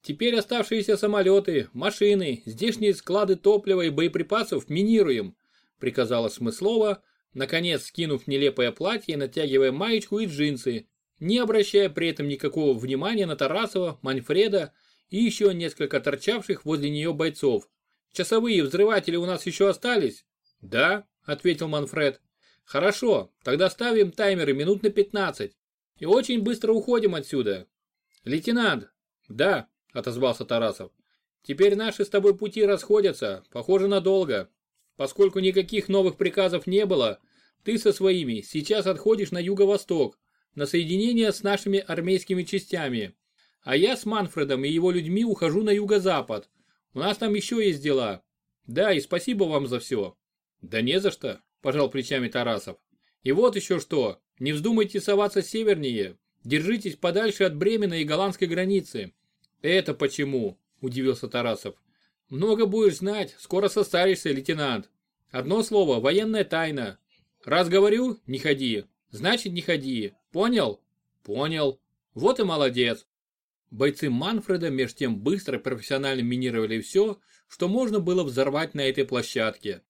Теперь оставшиеся самолеты, машины, здешние склады топлива и боеприпасов минируем, приказала Смыслова, наконец скинув нелепое платье натягивая маечку и джинсы, не обращая при этом никакого внимания на Тарасова, Манфреда и еще несколько торчавших возле нее бойцов. «Часовые взрыватели у нас еще остались?» «Да», — ответил Манфред. «Хорошо, тогда ставим таймеры минут на 15 и очень быстро уходим отсюда». «Лейтенант!» «Да», — отозвался Тарасов. «Теперь наши с тобой пути расходятся, похоже, надолго. Поскольку никаких новых приказов не было, ты со своими сейчас отходишь на юго-восток, на соединение с нашими армейскими частями. А я с Манфредом и его людьми ухожу на юго-запад. У нас там еще есть дела. Да, и спасибо вам за все. Да не за что, пожал плечами Тарасов. И вот еще что, не вздумайте соваться севернее. Держитесь подальше от Бремена и голландской границы. Это почему? Удивился Тарасов. Много будешь знать, скоро состаришься, лейтенант. Одно слово, военная тайна. Раз говорю, не ходи, значит не ходи. Понял? Понял. Вот и молодец. Бойцы Манфреда меж тем быстро профессионально минировали все, что можно было взорвать на этой площадке.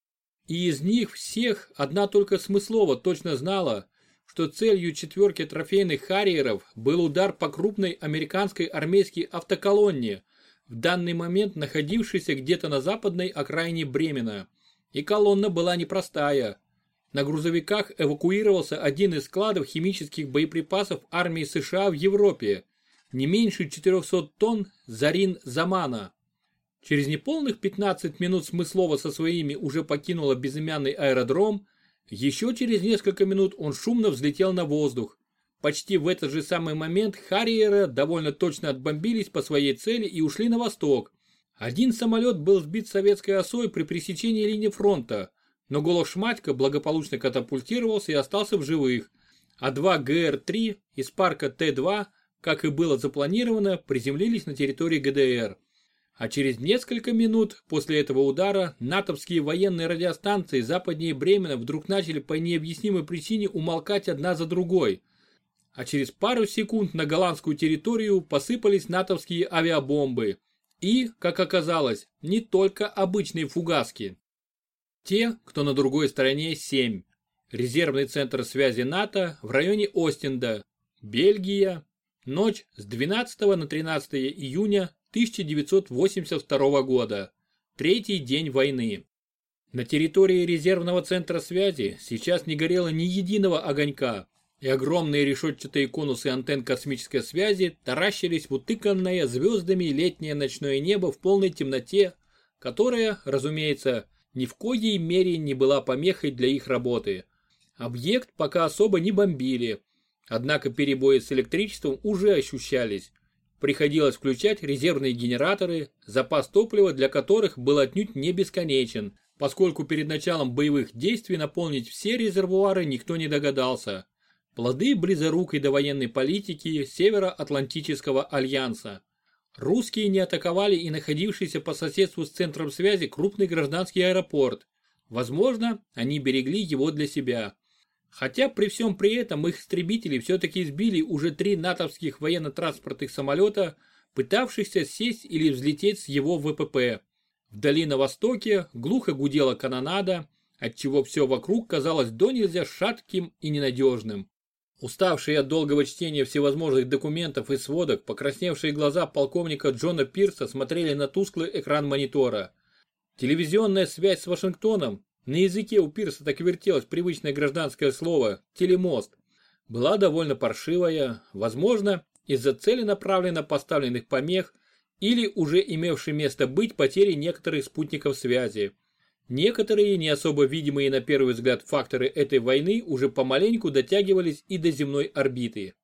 И из них всех одна только Смыслова точно знала, что целью четверки трофейных харриеров был удар по крупной американской армейской автоколонне, в данный момент находившийся где-то на западной окраине Бремена. И колонна была непростая. На грузовиках эвакуировался один из складов химических боеприпасов армии США в Европе, не меньше 400 тонн Зарин Замана. Через неполных 15 минут Смыслова со своими уже покинула безымянный аэродром, еще через несколько минут он шумно взлетел на воздух, почти в этот же самый момент Харриеры довольно точно отбомбились по своей цели и ушли на восток. Один самолет был сбит советской осой при пресечении линии фронта, но Голошматько благополучно катапультировался и остался в живых, а два ГР-3 из парка Т-2, как и было запланировано, приземлились на территории ГДР. А через несколько минут после этого удара натовские военные радиостанции западнее Бремена вдруг начали по необъяснимой причине умолкать одна за другой. А через пару секунд на голландскую территорию посыпались натовские авиабомбы. И, как оказалось, не только обычные фугаски. Те, кто на другой стороне 7. Резервный центр связи НАТО в районе Остенда, Бельгия. Ночь с 12 на 13 июня 1982 года. Третий день войны. На территории резервного центра связи сейчас не горело ни единого огонька, и огромные решетчатые конусы антенн космической связи таращились в утыканное звездами летнее ночное небо в полной темноте, которая, разумеется, ни в коей мере не была помехой для их работы. Объект пока особо не бомбили, однако перебои с электричеством уже ощущались, приходилось включать резервные генераторы, запас топлива для которых был отнюдь не бесконечен, поскольку перед началом боевых действий наполнить все резервуары никто не догадался. Плоды близорукой довоенной политики Североатлантического альянса. Русские не атаковали и находившийся по соседству с центром связи крупный гражданский аэропорт. Возможно, они берегли его для себя. Хотя при всем при этом их истребители все-таки сбили уже три натовских военно-транспортных самолета, пытавшихся сесть или взлететь с его ВПП. Вдали на востоке глухо гудела канонада, отчего все вокруг казалось до нельзя шатким и ненадежным. Уставшие от долгого чтения всевозможных документов и сводок, покрасневшие глаза полковника Джона Пирса смотрели на тусклый экран монитора. Телевизионная связь с Вашингтоном, на языке у Пирса так вертелось привычное гражданское слово «телемост». Была довольно паршивая, возможно, из-за целенаправленно поставленных помех или уже имевшей место быть потери некоторых спутников связи. Некоторые не особо видимые на первый взгляд факторы этой войны уже помаленьку дотягивались и до земной орбиты.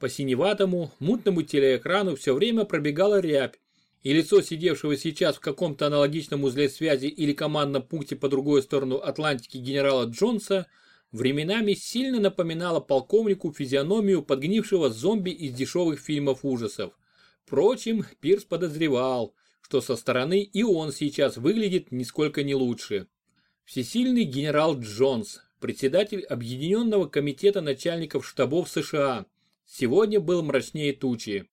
По синеватому, мутному телеэкрану все время пробегала рябь, и лицо сидевшего сейчас в каком-то аналогичном узле связи или командном пункте по другую сторону Атлантики генерала Джонса временами сильно напоминало полковнику физиономию подгнившего зомби из дешевых фильмов ужасов. Впрочем, Пирс подозревал, что со стороны и он сейчас выглядит нисколько не лучше. Всесильный генерал Джонс, председатель Объединенного комитета начальников штабов США, сегодня был мрачнее тучи.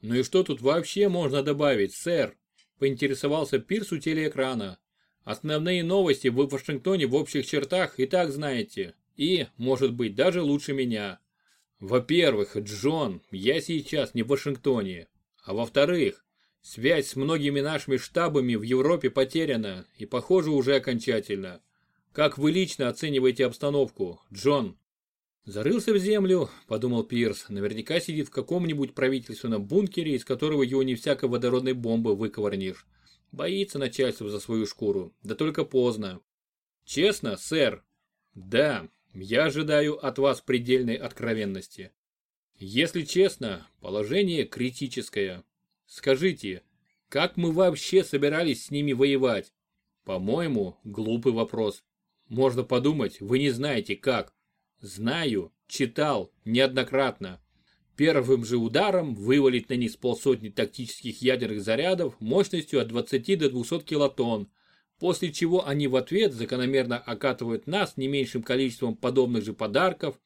«Ну и что тут вообще можно добавить, сэр?» – поинтересовался Пирс у телеэкрана. «Основные новости в Вашингтоне в общих чертах и так знаете. И, может быть, даже лучше меня. Во-первых, Джон, я сейчас не в Вашингтоне. А во-вторых, связь с многими нашими штабами в Европе потеряна и, похоже, уже окончательно. Как вы лично оцениваете обстановку, Джон?» Зарылся в землю, подумал Пирс, наверняка сидит в каком-нибудь правительственном бункере, из которого его не всякой водородной бомбы выковырнешь. Боится начальство за свою шкуру, да только поздно. Честно, сэр? Да, я ожидаю от вас предельной откровенности. Если честно, положение критическое. Скажите, как мы вообще собирались с ними воевать? По-моему, глупый вопрос. Можно подумать, вы не знаете как. Знаю, читал, неоднократно. Первым же ударом вывалить на них с полсотни тактических ядерных зарядов мощностью от 20 до 200 килотонн, после чего они в ответ закономерно окатывают нас не меньшим количеством подобных же подарков.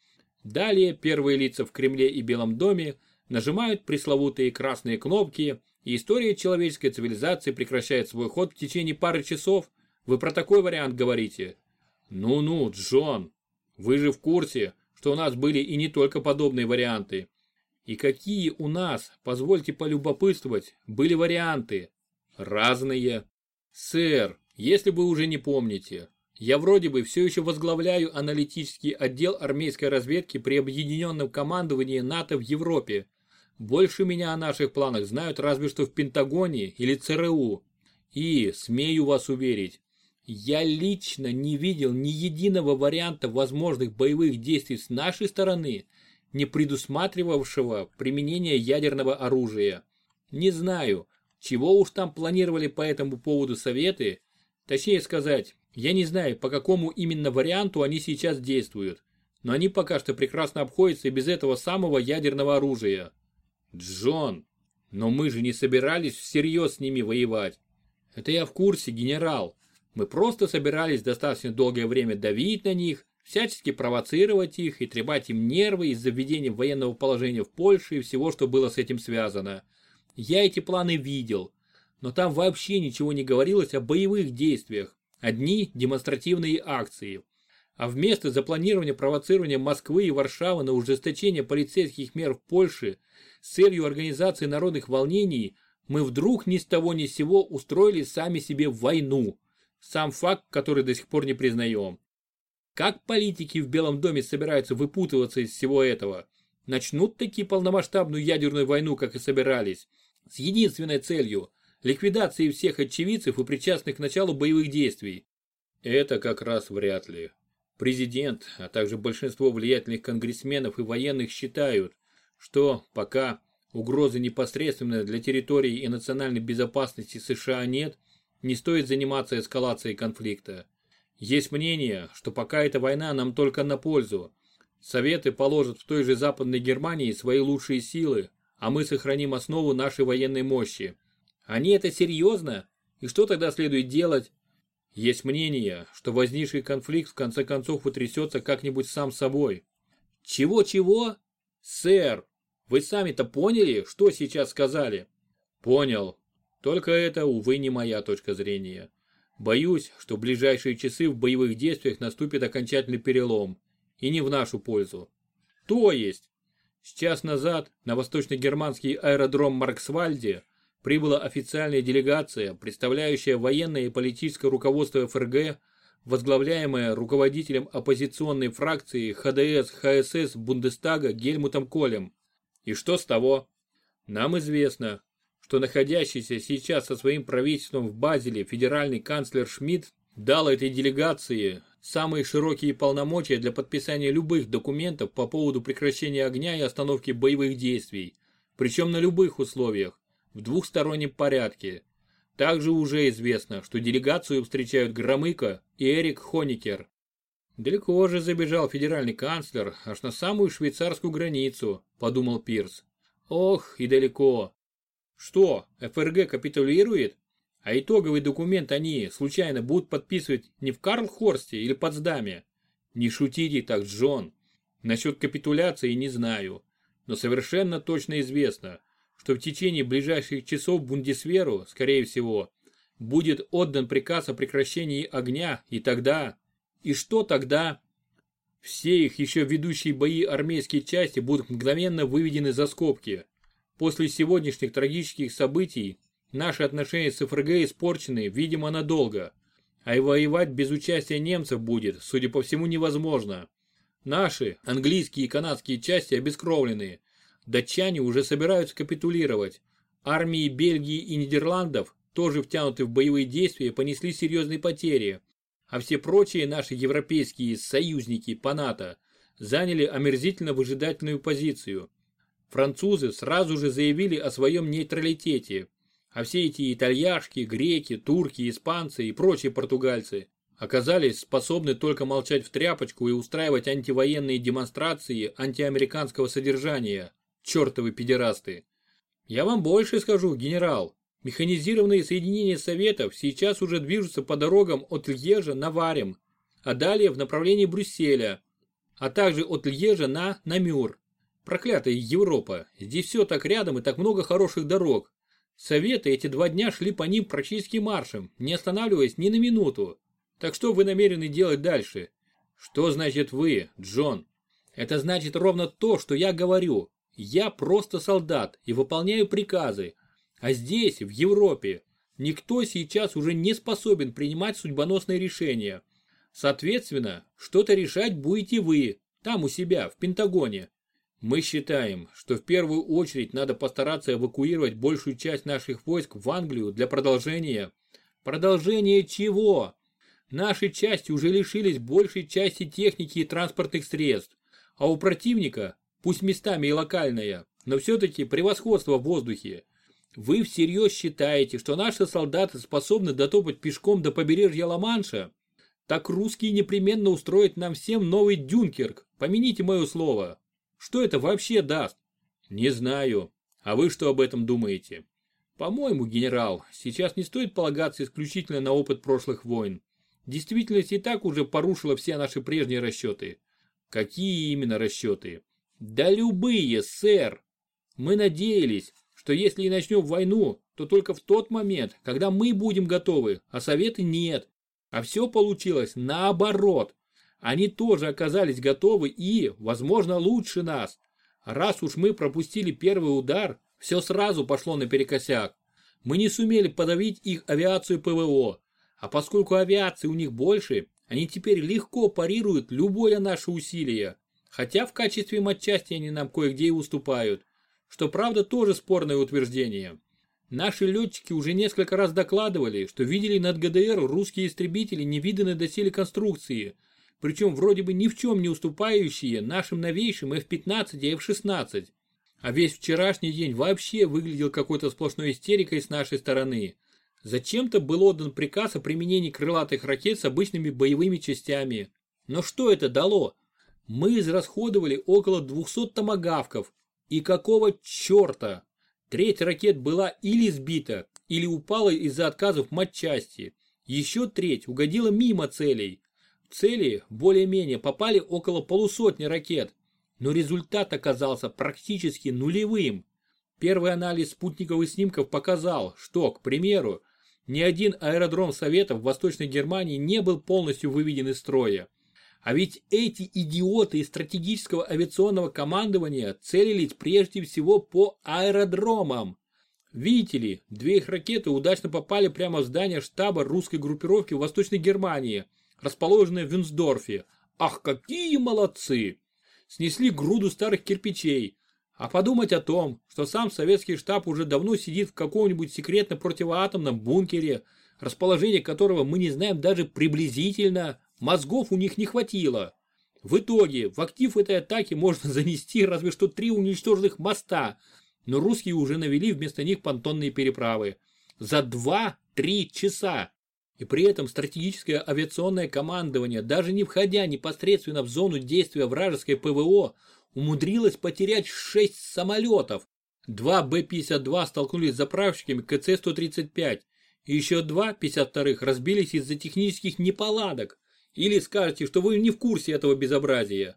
Далее первые лица в Кремле и Белом доме нажимают пресловутые красные кнопки, и история человеческой цивилизации прекращает свой ход в течение пары часов. Вы про такой вариант говорите? Ну-ну, Джон, вы же в курсе, что у нас были и не только подобные варианты. И какие у нас, позвольте полюбопытствовать, были варианты? Разные. Сэр, если вы уже не помните, я вроде бы все еще возглавляю аналитический отдел армейской разведки при объединенном командовании НАТО в Европе. Больше меня о наших планах знают разве что в Пентагоне или ЦРУ. И, смею вас уверить, я лично не видел ни единого варианта возможных боевых действий с нашей стороны, не предусматривавшего применение ядерного оружия. Не знаю, чего уж там планировали по этому поводу советы, точнее сказать, я не знаю, по какому именно варианту они сейчас действуют, но они пока что прекрасно обходятся и без этого самого ядерного оружия. Джон, но мы же не собирались всерьез с ними воевать. Это я в курсе, генерал. Мы просто собирались достаточно долгое время давить на них, всячески провоцировать их и требать им нервы из-за введения военного положения в Польше и всего, что было с этим связано. Я эти планы видел, но там вообще ничего не говорилось о боевых действиях, одни демонстративные акции. А вместо запланирования провоцирования Москвы и Варшавы на ужесточение полицейских мер в Польше с целью организации народных волнений, мы вдруг ни с того ни с сего устроили сами себе войну. Сам факт, который до сих пор не признаем. Как политики в Белом доме собираются выпутываться из всего этого? Начнут таки полномасштабную ядерную войну, как и собирались, с единственной целью – ликвидации всех очевидцев и причастных к началу боевых действий. Это как раз вряд ли. Президент, а также большинство влиятельных конгрессменов и военных считают, что пока угрозы непосредственно для территории и национальной безопасности США нет, не стоит заниматься эскалацией конфликта. Есть мнение, что пока эта война нам только на пользу. Советы положат в той же Западной Германии свои лучшие силы, а мы сохраним основу нашей военной мощи. Они это серьезно? И что тогда следует делать? Есть мнение, что возникший конфликт в конце концов утрясется как-нибудь сам собой. Чего-чего? Сэр, вы сами-то поняли, что сейчас сказали? Понял. Только это, увы, не моя точка зрения. Боюсь, что в ближайшие часы в боевых действиях наступит окончательный перелом. И не в нашу пользу. То есть, с час назад на восточно-германский аэродром Марксвальде прибыла официальная делегация, представляющая военное и политическое руководство ФРГ, возглавляемая руководителем оппозиционной фракции ХДС-ХСС Бундестага Гельмутом Колем. И что с того? Нам известно, что находящийся сейчас со своим правительством в Базеле федеральный канцлер Шмидт дал этой делегации самые широкие полномочия для подписания любых документов по поводу прекращения огня и остановки боевых действий, причем на любых условиях, в двухстороннем порядке. Также уже известно, что делегацию встречают Громыко и Эрик Хоникер. Далеко же забежал федеральный канцлер, аж на самую швейцарскую границу, подумал Пирс. Ох, и далеко. Что, ФРГ капитулирует? А итоговый документ они, случайно, будут подписывать не в Карлхорсте или Потсдаме? Не шутите так, Джон. Насчет капитуляции не знаю. Но совершенно точно известно, что в течение ближайших часов Бундесверу, скорее всего, будет отдан приказ о прекращении огня, и тогда... И что тогда? Все их еще ведущие бои армейские части будут мгновенно выведены за скобки. После сегодняшних трагических событий наши отношения с ФРГ испорчены, видимо, надолго. А и воевать без участия немцев будет, судя по всему, невозможно. Наши, английские и канадские части обескровлены, Датчане уже собираются капитулировать. Армии Бельгии и Нидерландов, тоже втянуты в боевые действия, понесли серьезные потери. А все прочие наши европейские союзники по НАТО заняли омерзительно выжидательную позицию. Французы сразу же заявили о своем нейтралитете, а все эти итальяшки, греки, турки, испанцы и прочие португальцы оказались способны только молчать в тряпочку и устраивать антивоенные демонстрации антиамериканского содержания, чертовы педерасты. Я вам больше скажу, генерал. Механизированные соединения Советов сейчас уже движутся по дорогам от Льежа на Варем, а далее в направлении Брюсселя, а также от Льежа на Намюр. Проклятая Европа, здесь все так рядом и так много хороших дорог. Советы эти два дня шли по ним практически маршем, не останавливаясь ни на минуту. Так что вы намерены делать дальше? Что значит вы, Джон? Это значит ровно то, что я говорю. Я просто солдат и выполняю приказы. А здесь, в Европе, никто сейчас уже не способен принимать судьбоносные решения. Соответственно, что-то решать будете вы, там у себя, в Пентагоне. Мы считаем, что в первую очередь надо постараться эвакуировать большую часть наших войск в Англию для продолжения. Продолжение чего? Наши части уже лишились большей части техники и транспортных средств, а у противника пусть местами и локальное, но все-таки превосходство в воздухе. Вы всерьез считаете, что наши солдаты способны дотопать пешком до побережья Ла-Манша? Так русские непременно устроят нам всем новый Дюнкерк, помяните мое слово. Что это вообще даст? Не знаю. А вы что об этом думаете? По-моему, генерал, сейчас не стоит полагаться исключительно на опыт прошлых войн. Действительность и так уже порушила все наши прежние расчеты. Какие именно расчеты? Да любые, сэр. Мы надеялись, что если и начнем войну, то только в тот момент, когда мы будем готовы, а советы нет. А все получилось наоборот. Они тоже оказались готовы и, возможно, лучше нас. Раз уж мы пропустили первый удар, все сразу пошло наперекосяк. Мы не сумели подавить их авиацию ПВО. А поскольку авиации у них больше, они теперь легко парируют любое наше усилие. Хотя в качестве матчасти они нам кое-где и уступают. Что правда тоже спорное утверждение. Наши летчики уже несколько раз докладывали, что видели над ГДР русские истребители невиданной доселе конструкции, причем вроде бы ни в чем не уступающие нашим новейшим F-15 и F-16. А весь вчерашний день вообще выглядел какой-то сплошной истерикой с нашей стороны. Зачем-то был отдан приказ о применении крылатых ракет с обычными боевыми частями. Но что это дало? Мы израсходовали около 200 томагавков. И какого черта? Треть ракет была или сбита, или упала из-за отказов матчасти. Еще треть угодила мимо целей. В цели более-менее попали около полусотни ракет, но результат оказался практически нулевым. Первый анализ спутниковых снимков показал, что, к примеру, ни один аэродром Советов в Восточной Германии не был полностью выведен из строя. А ведь эти идиоты из стратегического авиационного командования целились прежде всего по аэродромам. Видите ли, две их ракеты удачно попали прямо в здание штаба русской группировки в Восточной Германии, расположенное в Вюнсдорфе. Ах, какие молодцы! Снесли груду старых кирпичей. А подумать о том, что сам советский штаб уже давно сидит в каком-нибудь секретно-противоатомном бункере, расположение которого мы не знаем даже приблизительно, Мозгов у них не хватило. В итоге в актив этой атаки можно занести разве что три уничтоженных моста, но русские уже навели вместо них понтонные переправы. За 2-3 часа. И при этом стратегическое авиационное командование, даже не входя непосредственно в зону действия вражеской ПВО, умудрилось потерять 6 самолетов. Два Б-52 столкнулись с заправщиками КЦ-135, и еще два 52-х разбились из-за технических неполадок. Или скажете, что вы не в курсе этого безобразия?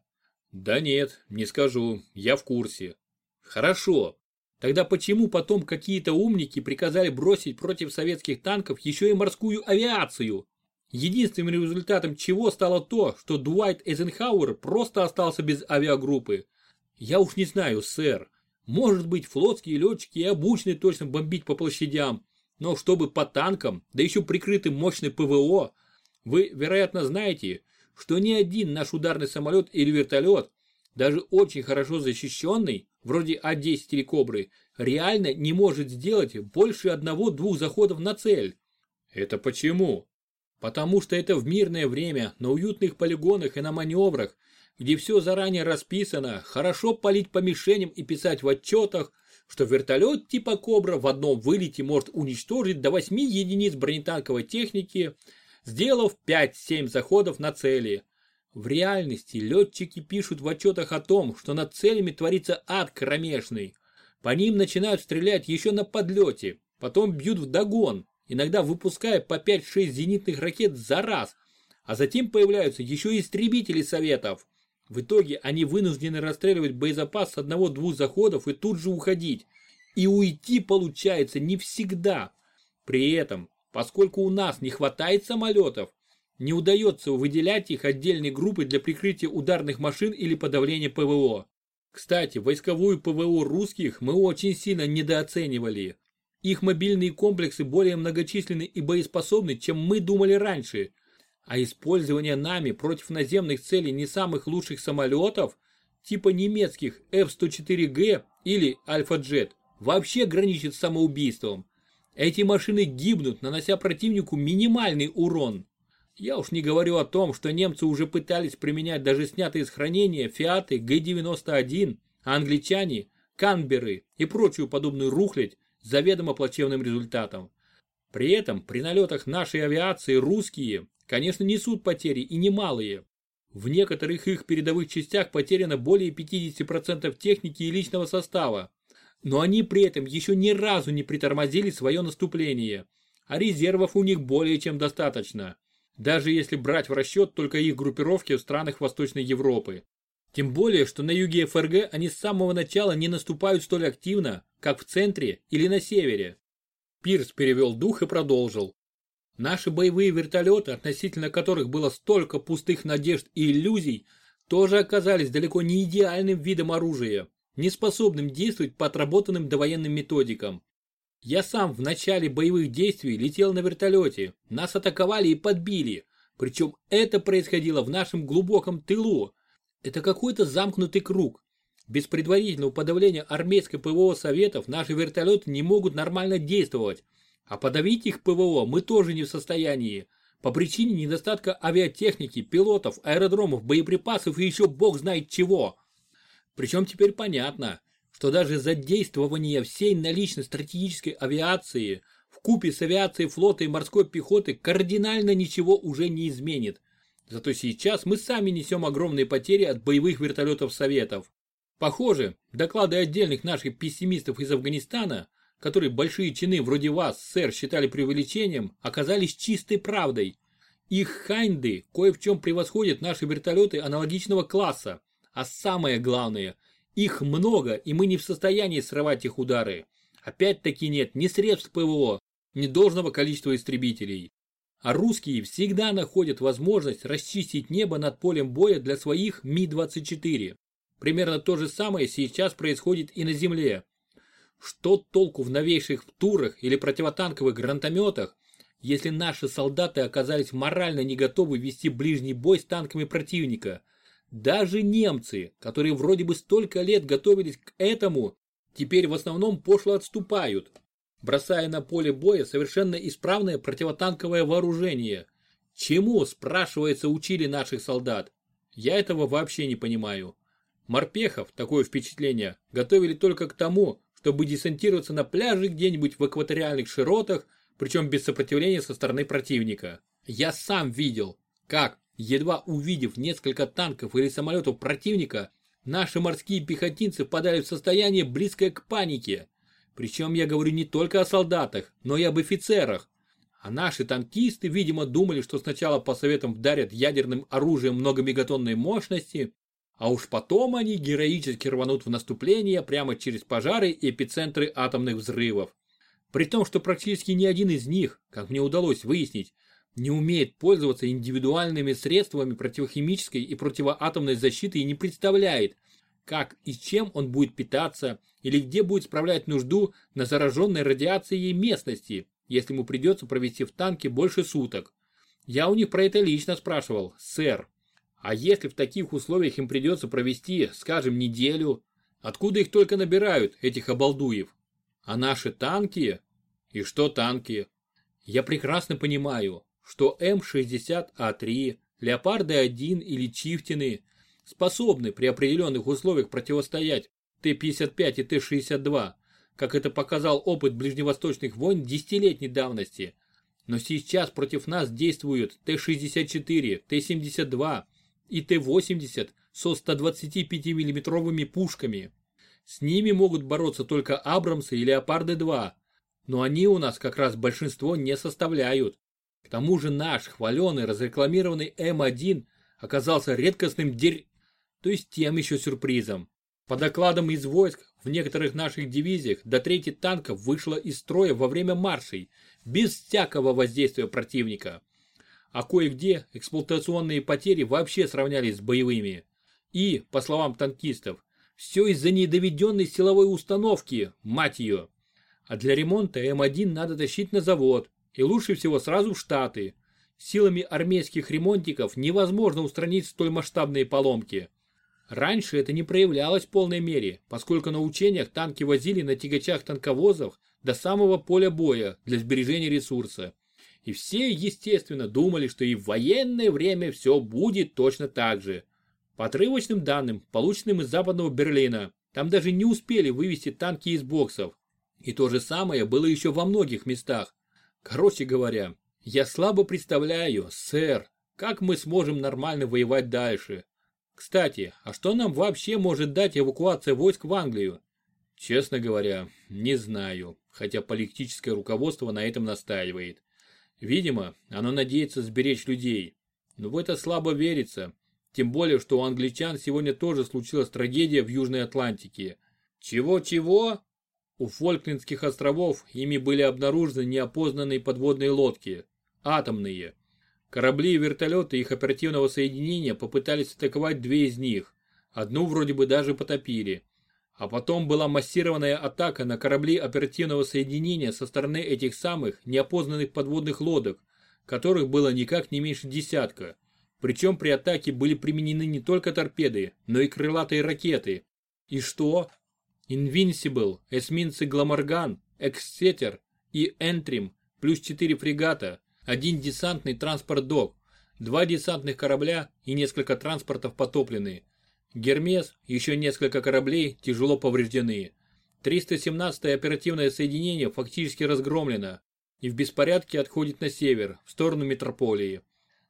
Да нет, не скажу, я в курсе. Хорошо. Тогда почему потом какие-то умники приказали бросить против советских танков еще и морскую авиацию? Единственным результатом чего стало то, что Дуайт Эйзенхауэр просто остался без авиагруппы. Я уж не знаю, сэр. Может быть, флотские летчики и обучены точно бомбить по площадям, но чтобы по танкам, да еще прикрытым мощной ПВО, вы, вероятно, знаете, что ни один наш ударный самолет или вертолет, даже очень хорошо защищенный, вроде А-10 или Кобры, реально не может сделать больше одного-двух заходов на цель. Это почему? Потому что это в мирное время, на уютных полигонах и на маневрах, где все заранее расписано, хорошо палить по мишеням и писать в отчетах, что вертолет типа Кобра в одном вылете может уничтожить до 8 единиц бронетанковой техники, сделав 5-7 заходов на цели. В реальности летчики пишут в отчетах о том, что над целями творится ад кромешный. По ним начинают стрелять еще на подлете, потом бьют в догон, иногда выпуская по 5-6 зенитных ракет за раз, а затем появляются еще и истребители советов. В итоге они вынуждены расстреливать боезапас с одного-двух заходов и тут же уходить. И уйти получается не всегда. При этом Поскольку у нас не хватает самолетов, не удается выделять их отдельной группой для прикрытия ударных машин или подавления ПВО. Кстати, войсковую ПВО русских мы очень сильно недооценивали. Их мобильные комплексы более многочисленны и боеспособны, чем мы думали раньше. А использование нами против наземных целей не самых лучших самолетов, типа немецких F-104G или Альфа-Джет, вообще граничит с самоубийством. Эти машины гибнут, нанося противнику минимальный урон. Я уж не говорю о том, что немцы уже пытались применять даже снятые с хранения Фиаты Г-91, а англичане – канберы и прочую подобную рухлядь с заведомо плачевным результатом. При этом при налетах нашей авиации русские, конечно, несут потери и немалые. В некоторых их передовых частях потеряно более 50% техники и личного состава. Но они при этом еще ни разу не притормозили свое наступление, а резервов у них более чем достаточно, даже если брать в расчет только их группировки в странах Восточной Европы. Тем более, что на юге ФРГ они с самого начала не наступают столь активно, как в центре или на севере. Пирс перевел дух и продолжил. Наши боевые вертолеты, относительно которых было столько пустых надежд и иллюзий, тоже оказались далеко не идеальным видом оружия, не способным действовать по отработанным довоенным методикам. Я сам в начале боевых действий летел на вертолете, нас атаковали и подбили, причем это происходило в нашем глубоком тылу. Это какой-то замкнутый круг. Без предварительного подавления армейской ПВО советов наши вертолеты не могут нормально действовать, а подавить их ПВО мы тоже не в состоянии, по причине недостатка авиатехники, пилотов, аэродромов, боеприпасов и еще бог знает чего. Причем теперь понятно, что даже задействование всей наличной стратегической авиации в купе с авиацией флота и морской пехоты кардинально ничего уже не изменит. Зато сейчас мы сами несем огромные потери от боевых вертолетов Советов. Похоже, доклады отдельных наших пессимистов из Афганистана, которые большие чины вроде вас, сэр, считали преувеличением, оказались чистой правдой. Их хайнды кое в чем превосходят наши вертолеты аналогичного класса, а самое главное, их много, и мы не в состоянии срывать их удары. Опять-таки нет ни средств ПВО, ни должного количества истребителей. А русские всегда находят возможность расчистить небо над полем боя для своих Ми-24. Примерно то же самое сейчас происходит и на земле. Что толку в новейших турах или противотанковых гранатометах, если наши солдаты оказались морально не готовы вести ближний бой с танками противника, даже немцы, которые вроде бы столько лет готовились к этому, теперь в основном пошло отступают, бросая на поле боя совершенно исправное противотанковое вооружение. Чему, спрашивается, учили наших солдат? Я этого вообще не понимаю. Морпехов, такое впечатление, готовили только к тому, чтобы десантироваться на пляже где-нибудь в экваториальных широтах, причем без сопротивления со стороны противника. Я сам видел, как Едва увидев несколько танков или самолетов противника, наши морские пехотинцы впадали в состояние близкое к панике. Причем я говорю не только о солдатах, но и об офицерах. А наши танкисты, видимо, думали, что сначала по советам вдарят ядерным оружием многомегатонной мощности, а уж потом они героически рванут в наступление прямо через пожары и эпицентры атомных взрывов. При том, что практически ни один из них, как мне удалось выяснить, не умеет пользоваться индивидуальными средствами противохимической и противоатомной защиты и не представляет, как и чем он будет питаться или где будет справлять нужду на зараженной радиацией местности, если ему придется провести в танке больше суток. Я у них про это лично спрашивал, сэр. А если в таких условиях им придется провести, скажем, неделю, откуда их только набирают, этих обалдуев? А наши танки? И что танки? Я прекрасно понимаю, что М-60А3, Леопарды-1 или Чифтины способны при определенных условиях противостоять Т-55 и Т-62, как это показал опыт ближневосточных войн десятилетней давности. Но сейчас против нас действуют Т-64, Т-72 и Т-80 со 125 миллиметровыми пушками. С ними могут бороться только Абрамсы и Леопарды-2, но они у нас как раз большинство не составляют. К тому же наш хваленый разрекламированный М1 оказался редкостным дерь... то есть тем еще сюрпризом. По докладам из войск, в некоторых наших дивизиях до трети танков вышло из строя во время маршей, без всякого воздействия противника. А кое-где эксплуатационные потери вообще сравнялись с боевыми. И, по словам танкистов, все из-за недоведенной силовой установки, мать ее. А для ремонта М1 надо тащить на завод, и лучше всего сразу в Штаты. Силами армейских ремонтиков невозможно устранить столь масштабные поломки. Раньше это не проявлялось в полной мере, поскольку на учениях танки возили на тягачах-танковозах до самого поля боя для сбережения ресурса. И все, естественно, думали, что и в военное время все будет точно так же. По отрывочным данным, полученным из Западного Берлина, Там даже не успели вывести танки из боксов. И то же самое было еще во многих местах. Короче говоря, я слабо представляю, сэр, как мы сможем нормально воевать дальше. Кстати, а что нам вообще может дать эвакуация войск в Англию? Честно говоря, не знаю, хотя политическое руководство на этом настаивает. Видимо, оно надеется сберечь людей. Но в это слабо верится. Тем более, что у англичан сегодня тоже случилась трагедия в Южной Атлантике. Чего-чего? У Фолклендских островов ими были обнаружены неопознанные подводные лодки. Атомные. Корабли и вертолеты их оперативного соединения попытались атаковать две из них. Одну вроде бы даже потопили. А потом была массированная атака на корабли оперативного соединения со стороны этих самых неопознанных подводных лодок, которых было никак не меньше десятка. Причем при атаке были применены не только торпеды, но и крылатые ракеты. И что? Invincible, эсминцы Гламорган, Эксетер и Энтрим, плюс 4 фрегата, один десантный транспорт ДОК, два десантных корабля и несколько транспортов потоплены. Гермес, еще несколько кораблей тяжело повреждены. 317-е оперативное соединение фактически разгромлено и в беспорядке отходит на север, в сторону метрополии.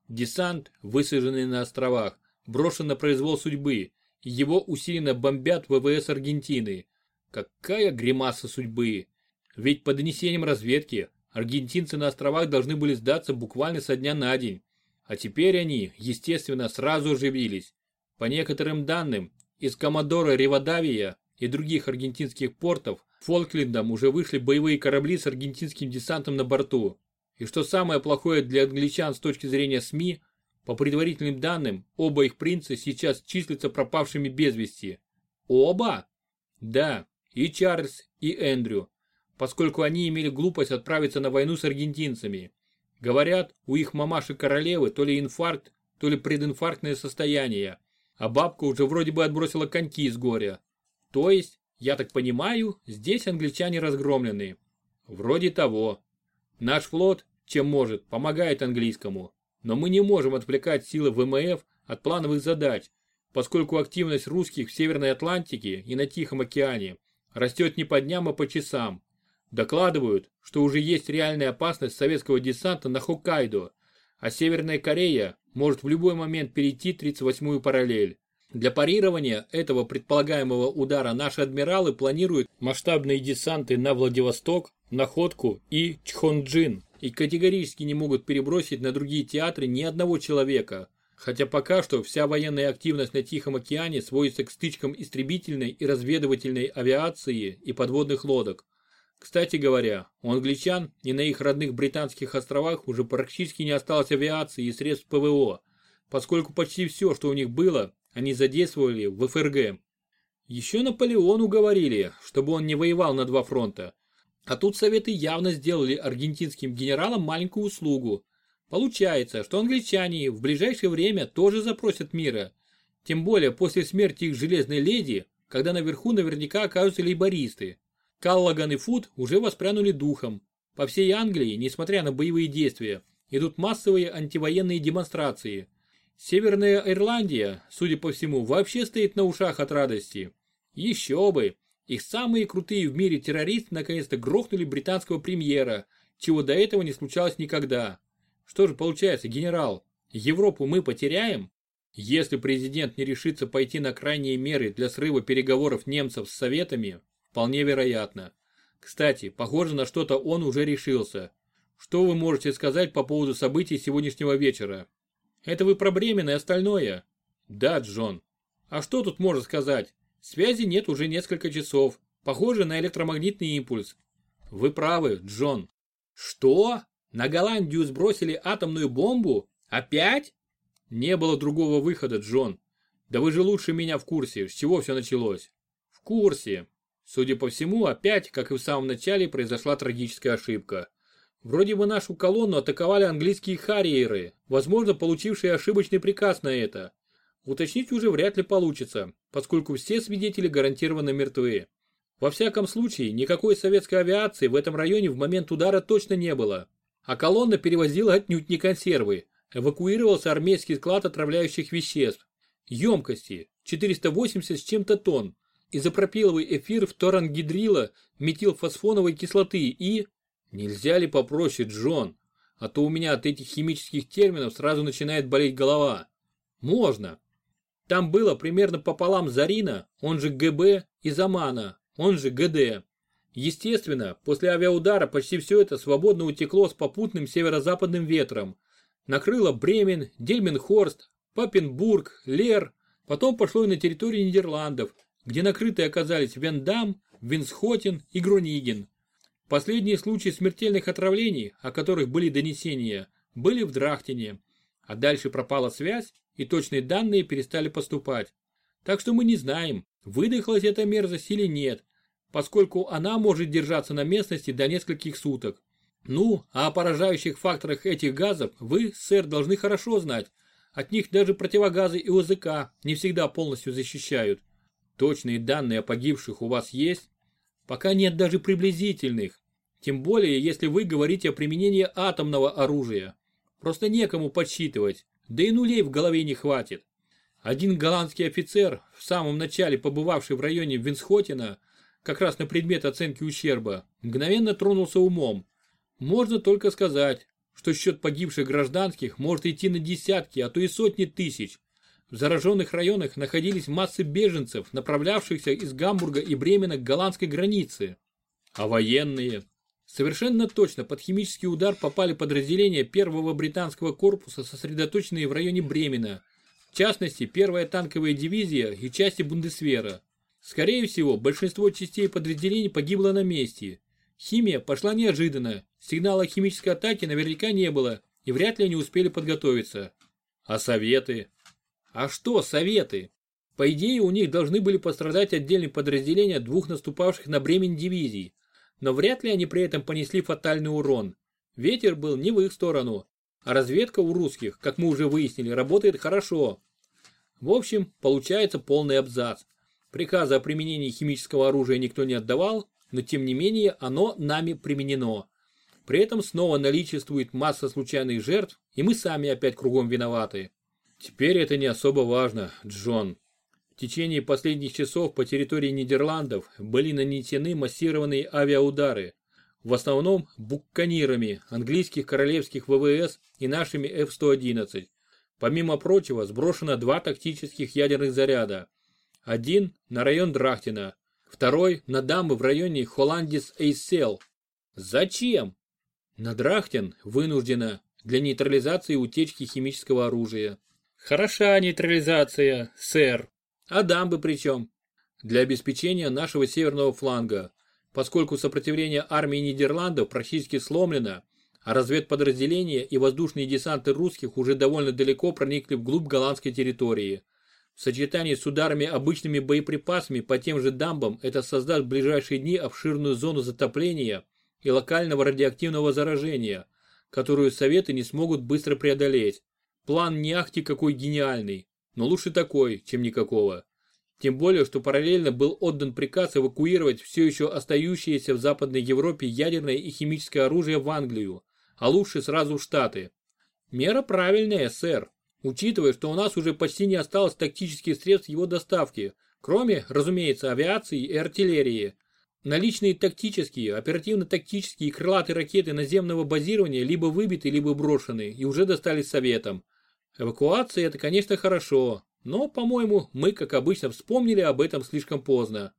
Десант, высаженный на островах, брошен на произвол судьбы, его усиленно бомбят ВВС Аргентины. Какая гримаса судьбы! Ведь по донесениям разведки, аргентинцы на островах должны были сдаться буквально со дня на день. А теперь они, естественно, сразу оживились. По некоторым данным, из Комодора Ривадавия и других аргентинских портов Фолклендом уже вышли боевые корабли с аргентинским десантом на борту. И что самое плохое для англичан с точки зрения СМИ, по предварительным данным, оба их принца сейчас числятся пропавшими без вести. Оба? Да, и Чарльз, и Эндрю, поскольку они имели глупость отправиться на войну с аргентинцами. Говорят, у их мамаши-королевы то ли инфаркт, то ли прединфарктное состояние, а бабка уже вроде бы отбросила коньки из горя. То есть, я так понимаю, здесь англичане разгромлены. Вроде того. Наш флот, чем может, помогает английскому. Но мы не можем отвлекать силы ВМФ от плановых задач, поскольку активность русских в Северной Атлантике и на Тихом океане растет не по дням, а по часам. Докладывают, что уже есть реальная опасность советского десанта на Хоккайдо, а Северная Корея может в любой момент перейти 38-ю параллель. Для парирования этого предполагаемого удара наши адмиралы планируют масштабные десанты на Владивосток, Находку и Чхонджин и категорически не могут перебросить на другие театры ни одного человека – Хотя пока что вся военная активность на Тихом океане сводится к стычкам истребительной и разведывательной авиации и подводных лодок. Кстати говоря, у англичан и на их родных британских островах уже практически не осталось авиации и средств ПВО, поскольку почти все, что у них было, они задействовали в ФРГ. Еще Наполеону говорили, чтобы он не воевал на два фронта. А тут Советы явно сделали аргентинским генералам маленькую услугу, Получается, что англичане в ближайшее время тоже запросят мира. Тем более после смерти их железной леди, когда наверху наверняка окажутся лейбористы. Каллаган и Фуд уже воспрянули духом. По всей Англии, несмотря на боевые действия, идут массовые антивоенные демонстрации. Северная Ирландия, судя по всему, вообще стоит на ушах от радости. Еще бы! Их самые крутые в мире террористы наконец-то грохнули британского премьера, чего до этого не случалось никогда. Что же получается, генерал, Европу мы потеряем? Если президент не решится пойти на крайние меры для срыва переговоров немцев с советами, вполне вероятно. Кстати, похоже на что-то он уже решился. Что вы можете сказать по поводу событий сегодняшнего вечера? Это вы про Бремен и остальное? Да, Джон. А что тут можно сказать? Связи нет уже несколько часов. Похоже на электромагнитный импульс. Вы правы, Джон. Что? На Голландию сбросили атомную бомбу? Опять? Не было другого выхода, Джон. Да вы же лучше меня в курсе, с чего все началось. В курсе. Судя по всему, опять, как и в самом начале, произошла трагическая ошибка. Вроде бы нашу колонну атаковали английские харриеры, возможно, получившие ошибочный приказ на это. Уточнить уже вряд ли получится, поскольку все свидетели гарантированно мертвы. Во всяком случае, никакой советской авиации в этом районе в момент удара точно не было. А колонна перевозила отнюдь не консервы. Эвакуировался армейский склад отравляющих веществ. Емкости 480 с чем-то тонн. изопропиловый эфир фторангидрила метилфосфоновой кислоты и... Нельзя ли попроще, Джон? А то у меня от этих химических терминов сразу начинает болеть голова. Можно. Там было примерно пополам Зарина, он же ГБ, и Замана, он же ГД. Естественно, после авиаудара почти все это свободно утекло с попутным северо-западным ветром. Накрыло Бремен, Дельменхорст, Папенбург, Лер, потом пошло и на территорию Нидерландов, где накрытые оказались Вендам, Винсхотен и Груниген. Последние случаи смертельных отравлений, о которых были донесения, были в Драхтине, а дальше пропала связь и точные данные перестали поступать. Так что мы не знаем, выдохлась эта мерзость или нет, поскольку она может держаться на местности до нескольких суток. Ну, а о поражающих факторах этих газов вы, сэр, должны хорошо знать. От них даже противогазы и ОЗК не всегда полностью защищают. Точные данные о погибших у вас есть? Пока нет даже приблизительных. Тем более, если вы говорите о применении атомного оружия. Просто некому подсчитывать, да и нулей в голове не хватит. Один голландский офицер, в самом начале побывавший в районе Винсхотена, как раз на предмет оценки ущерба, мгновенно тронулся умом. Можно только сказать, что счет погибших гражданских может идти на десятки, а то и сотни тысяч. В зараженных районах находились массы беженцев, направлявшихся из Гамбурга и Бремена к голландской границе. А военные? Совершенно точно под химический удар попали подразделения первого британского корпуса, сосредоточенные в районе Бремена. В частности, первая танковая дивизия и части Бундесвера. Скорее всего, большинство частей подразделений погибло на месте. Химия пошла неожиданно, сигнала химической атаки наверняка не было, и вряд ли они успели подготовиться. А советы? А что советы? По идее, у них должны были пострадать отдельные подразделения двух наступавших на Бремен дивизий, но вряд ли они при этом понесли фатальный урон. Ветер был не в их сторону, а разведка у русских, как мы уже выяснили, работает хорошо. В общем, получается полный абзац. Приказа о применении химического оружия никто не отдавал, но тем не менее оно нами применено. При этом снова наличествует масса случайных жертв, и мы сами опять кругом виноваты. Теперь это не особо важно, Джон. В течение последних часов по территории Нидерландов были нанесены массированные авиаудары, в основном букканирами английских королевских ВВС и нашими F-111. Помимо прочего, сброшено два тактических ядерных заряда. Один на район Драхтина, второй на дамбы в районе Холландис-Эйсел. Зачем? На Драхтин вынуждена для нейтрализации утечки химического оружия. Хороша нейтрализация, сэр. А дамбы при чем? Для обеспечения нашего северного фланга, поскольку сопротивление армии Нидерландов практически сломлено, а разведподразделения и воздушные десанты русских уже довольно далеко проникли вглубь голландской территории. В сочетании с ударами обычными боеприпасами по тем же дамбам это создаст в ближайшие дни обширную зону затопления и локального радиоактивного заражения, которую Советы не смогут быстро преодолеть. План не ахти какой гениальный, но лучше такой, чем никакого. Тем более, что параллельно был отдан приказ эвакуировать все еще остающееся в Западной Европе ядерное и химическое оружие в Англию, а лучше сразу в Штаты. Мера правильная, сэр, учитывая, что у нас уже почти не осталось тактических средств его доставки, кроме, разумеется, авиации и артиллерии. Наличные тактические, оперативно-тактические и крылатые ракеты наземного базирования либо выбиты, либо брошены и уже достались советам. Эвакуация это, конечно, хорошо, но, по-моему, мы, как обычно, вспомнили об этом слишком поздно.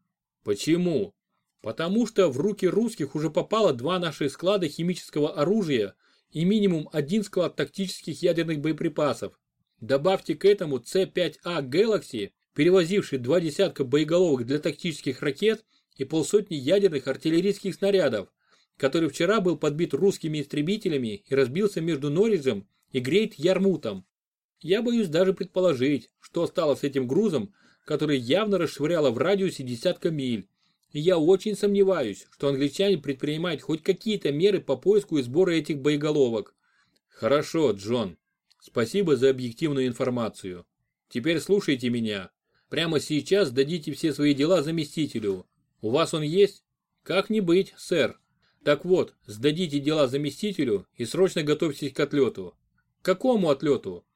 Почему? Потому что в руки русских уже попало два наших склада химического оружия и минимум один склад тактических ядерных боеприпасов. Добавьте к этому C5A Galaxy, перевозивший два десятка боеголовок для тактических ракет и полсотни ядерных артиллерийских снарядов, который вчера был подбит русскими истребителями и разбился между Норриджем и Грейт Ярмутом. Я боюсь даже предположить, что стало с этим грузом, который явно расшвыряло в радиусе десятка миль. И я очень сомневаюсь, что англичане предпринимают хоть какие-то меры по поиску и сбору этих боеголовок. Хорошо, Джон. Спасибо за объективную информацию. Теперь слушайте меня. Прямо сейчас дадите все свои дела заместителю. У вас он есть? Как не быть, сэр. Так вот, сдадите дела заместителю и срочно готовьтесь к отлету. К какому отлету?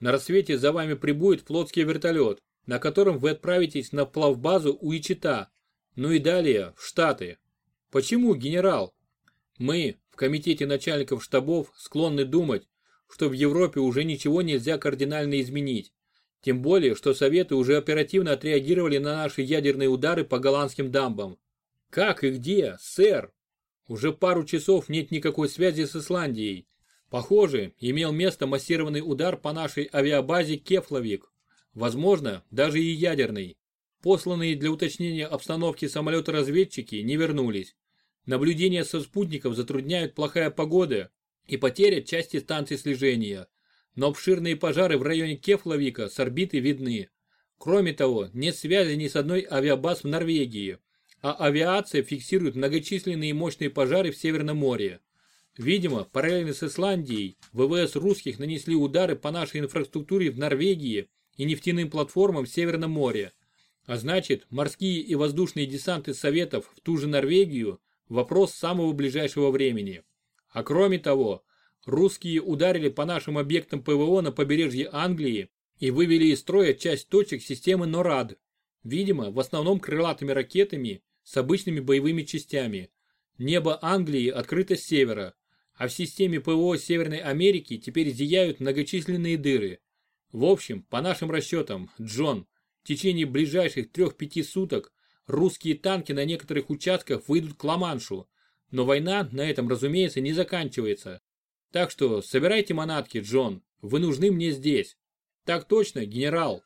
На рассвете за вами прибудет флотский вертолет. на котором вы отправитесь на плавбазу Уичита, ну и далее в Штаты. Почему, генерал? Мы, в комитете начальников штабов, склонны думать, что в Европе уже ничего нельзя кардинально изменить. Тем более, что Советы уже оперативно отреагировали на наши ядерные удары по голландским дамбам. Как и где, сэр? Уже пару часов нет никакой связи с Исландией. Похоже, имел место массированный удар по нашей авиабазе Кефловик. Возможно, даже и ядерный. Посланные для уточнения обстановки самолеты-разведчики не вернулись. Наблюдения со спутников затрудняют плохая погода и потеря части станций слежения. Но обширные пожары в районе Кефловика с орбиты видны. Кроме того, нет связи ни с одной авиабаз в Норвегии, а авиация фиксирует многочисленные мощные пожары в Северном море. Видимо, параллельно с Исландией, ВВС русских нанесли удары по нашей инфраструктуре в Норвегии и нефтяным платформам в Северном море. А значит, морские и воздушные десанты Советов в ту же Норвегию – вопрос самого ближайшего времени. А кроме того, русские ударили по нашим объектам ПВО на побережье Англии и вывели из строя часть точек системы НОРАД, видимо, в основном крылатыми ракетами с обычными боевыми частями. Небо Англии открыто с севера, а в системе ПВО Северной Америки теперь зияют многочисленные дыры. В общем, по нашим расчетам, Джон, в течение ближайших 3-5 суток русские танки на некоторых участках выйдут к Ла-Маншу, но война на этом, разумеется, не заканчивается. Так что собирайте манатки, Джон, вы нужны мне здесь. Так точно, генерал.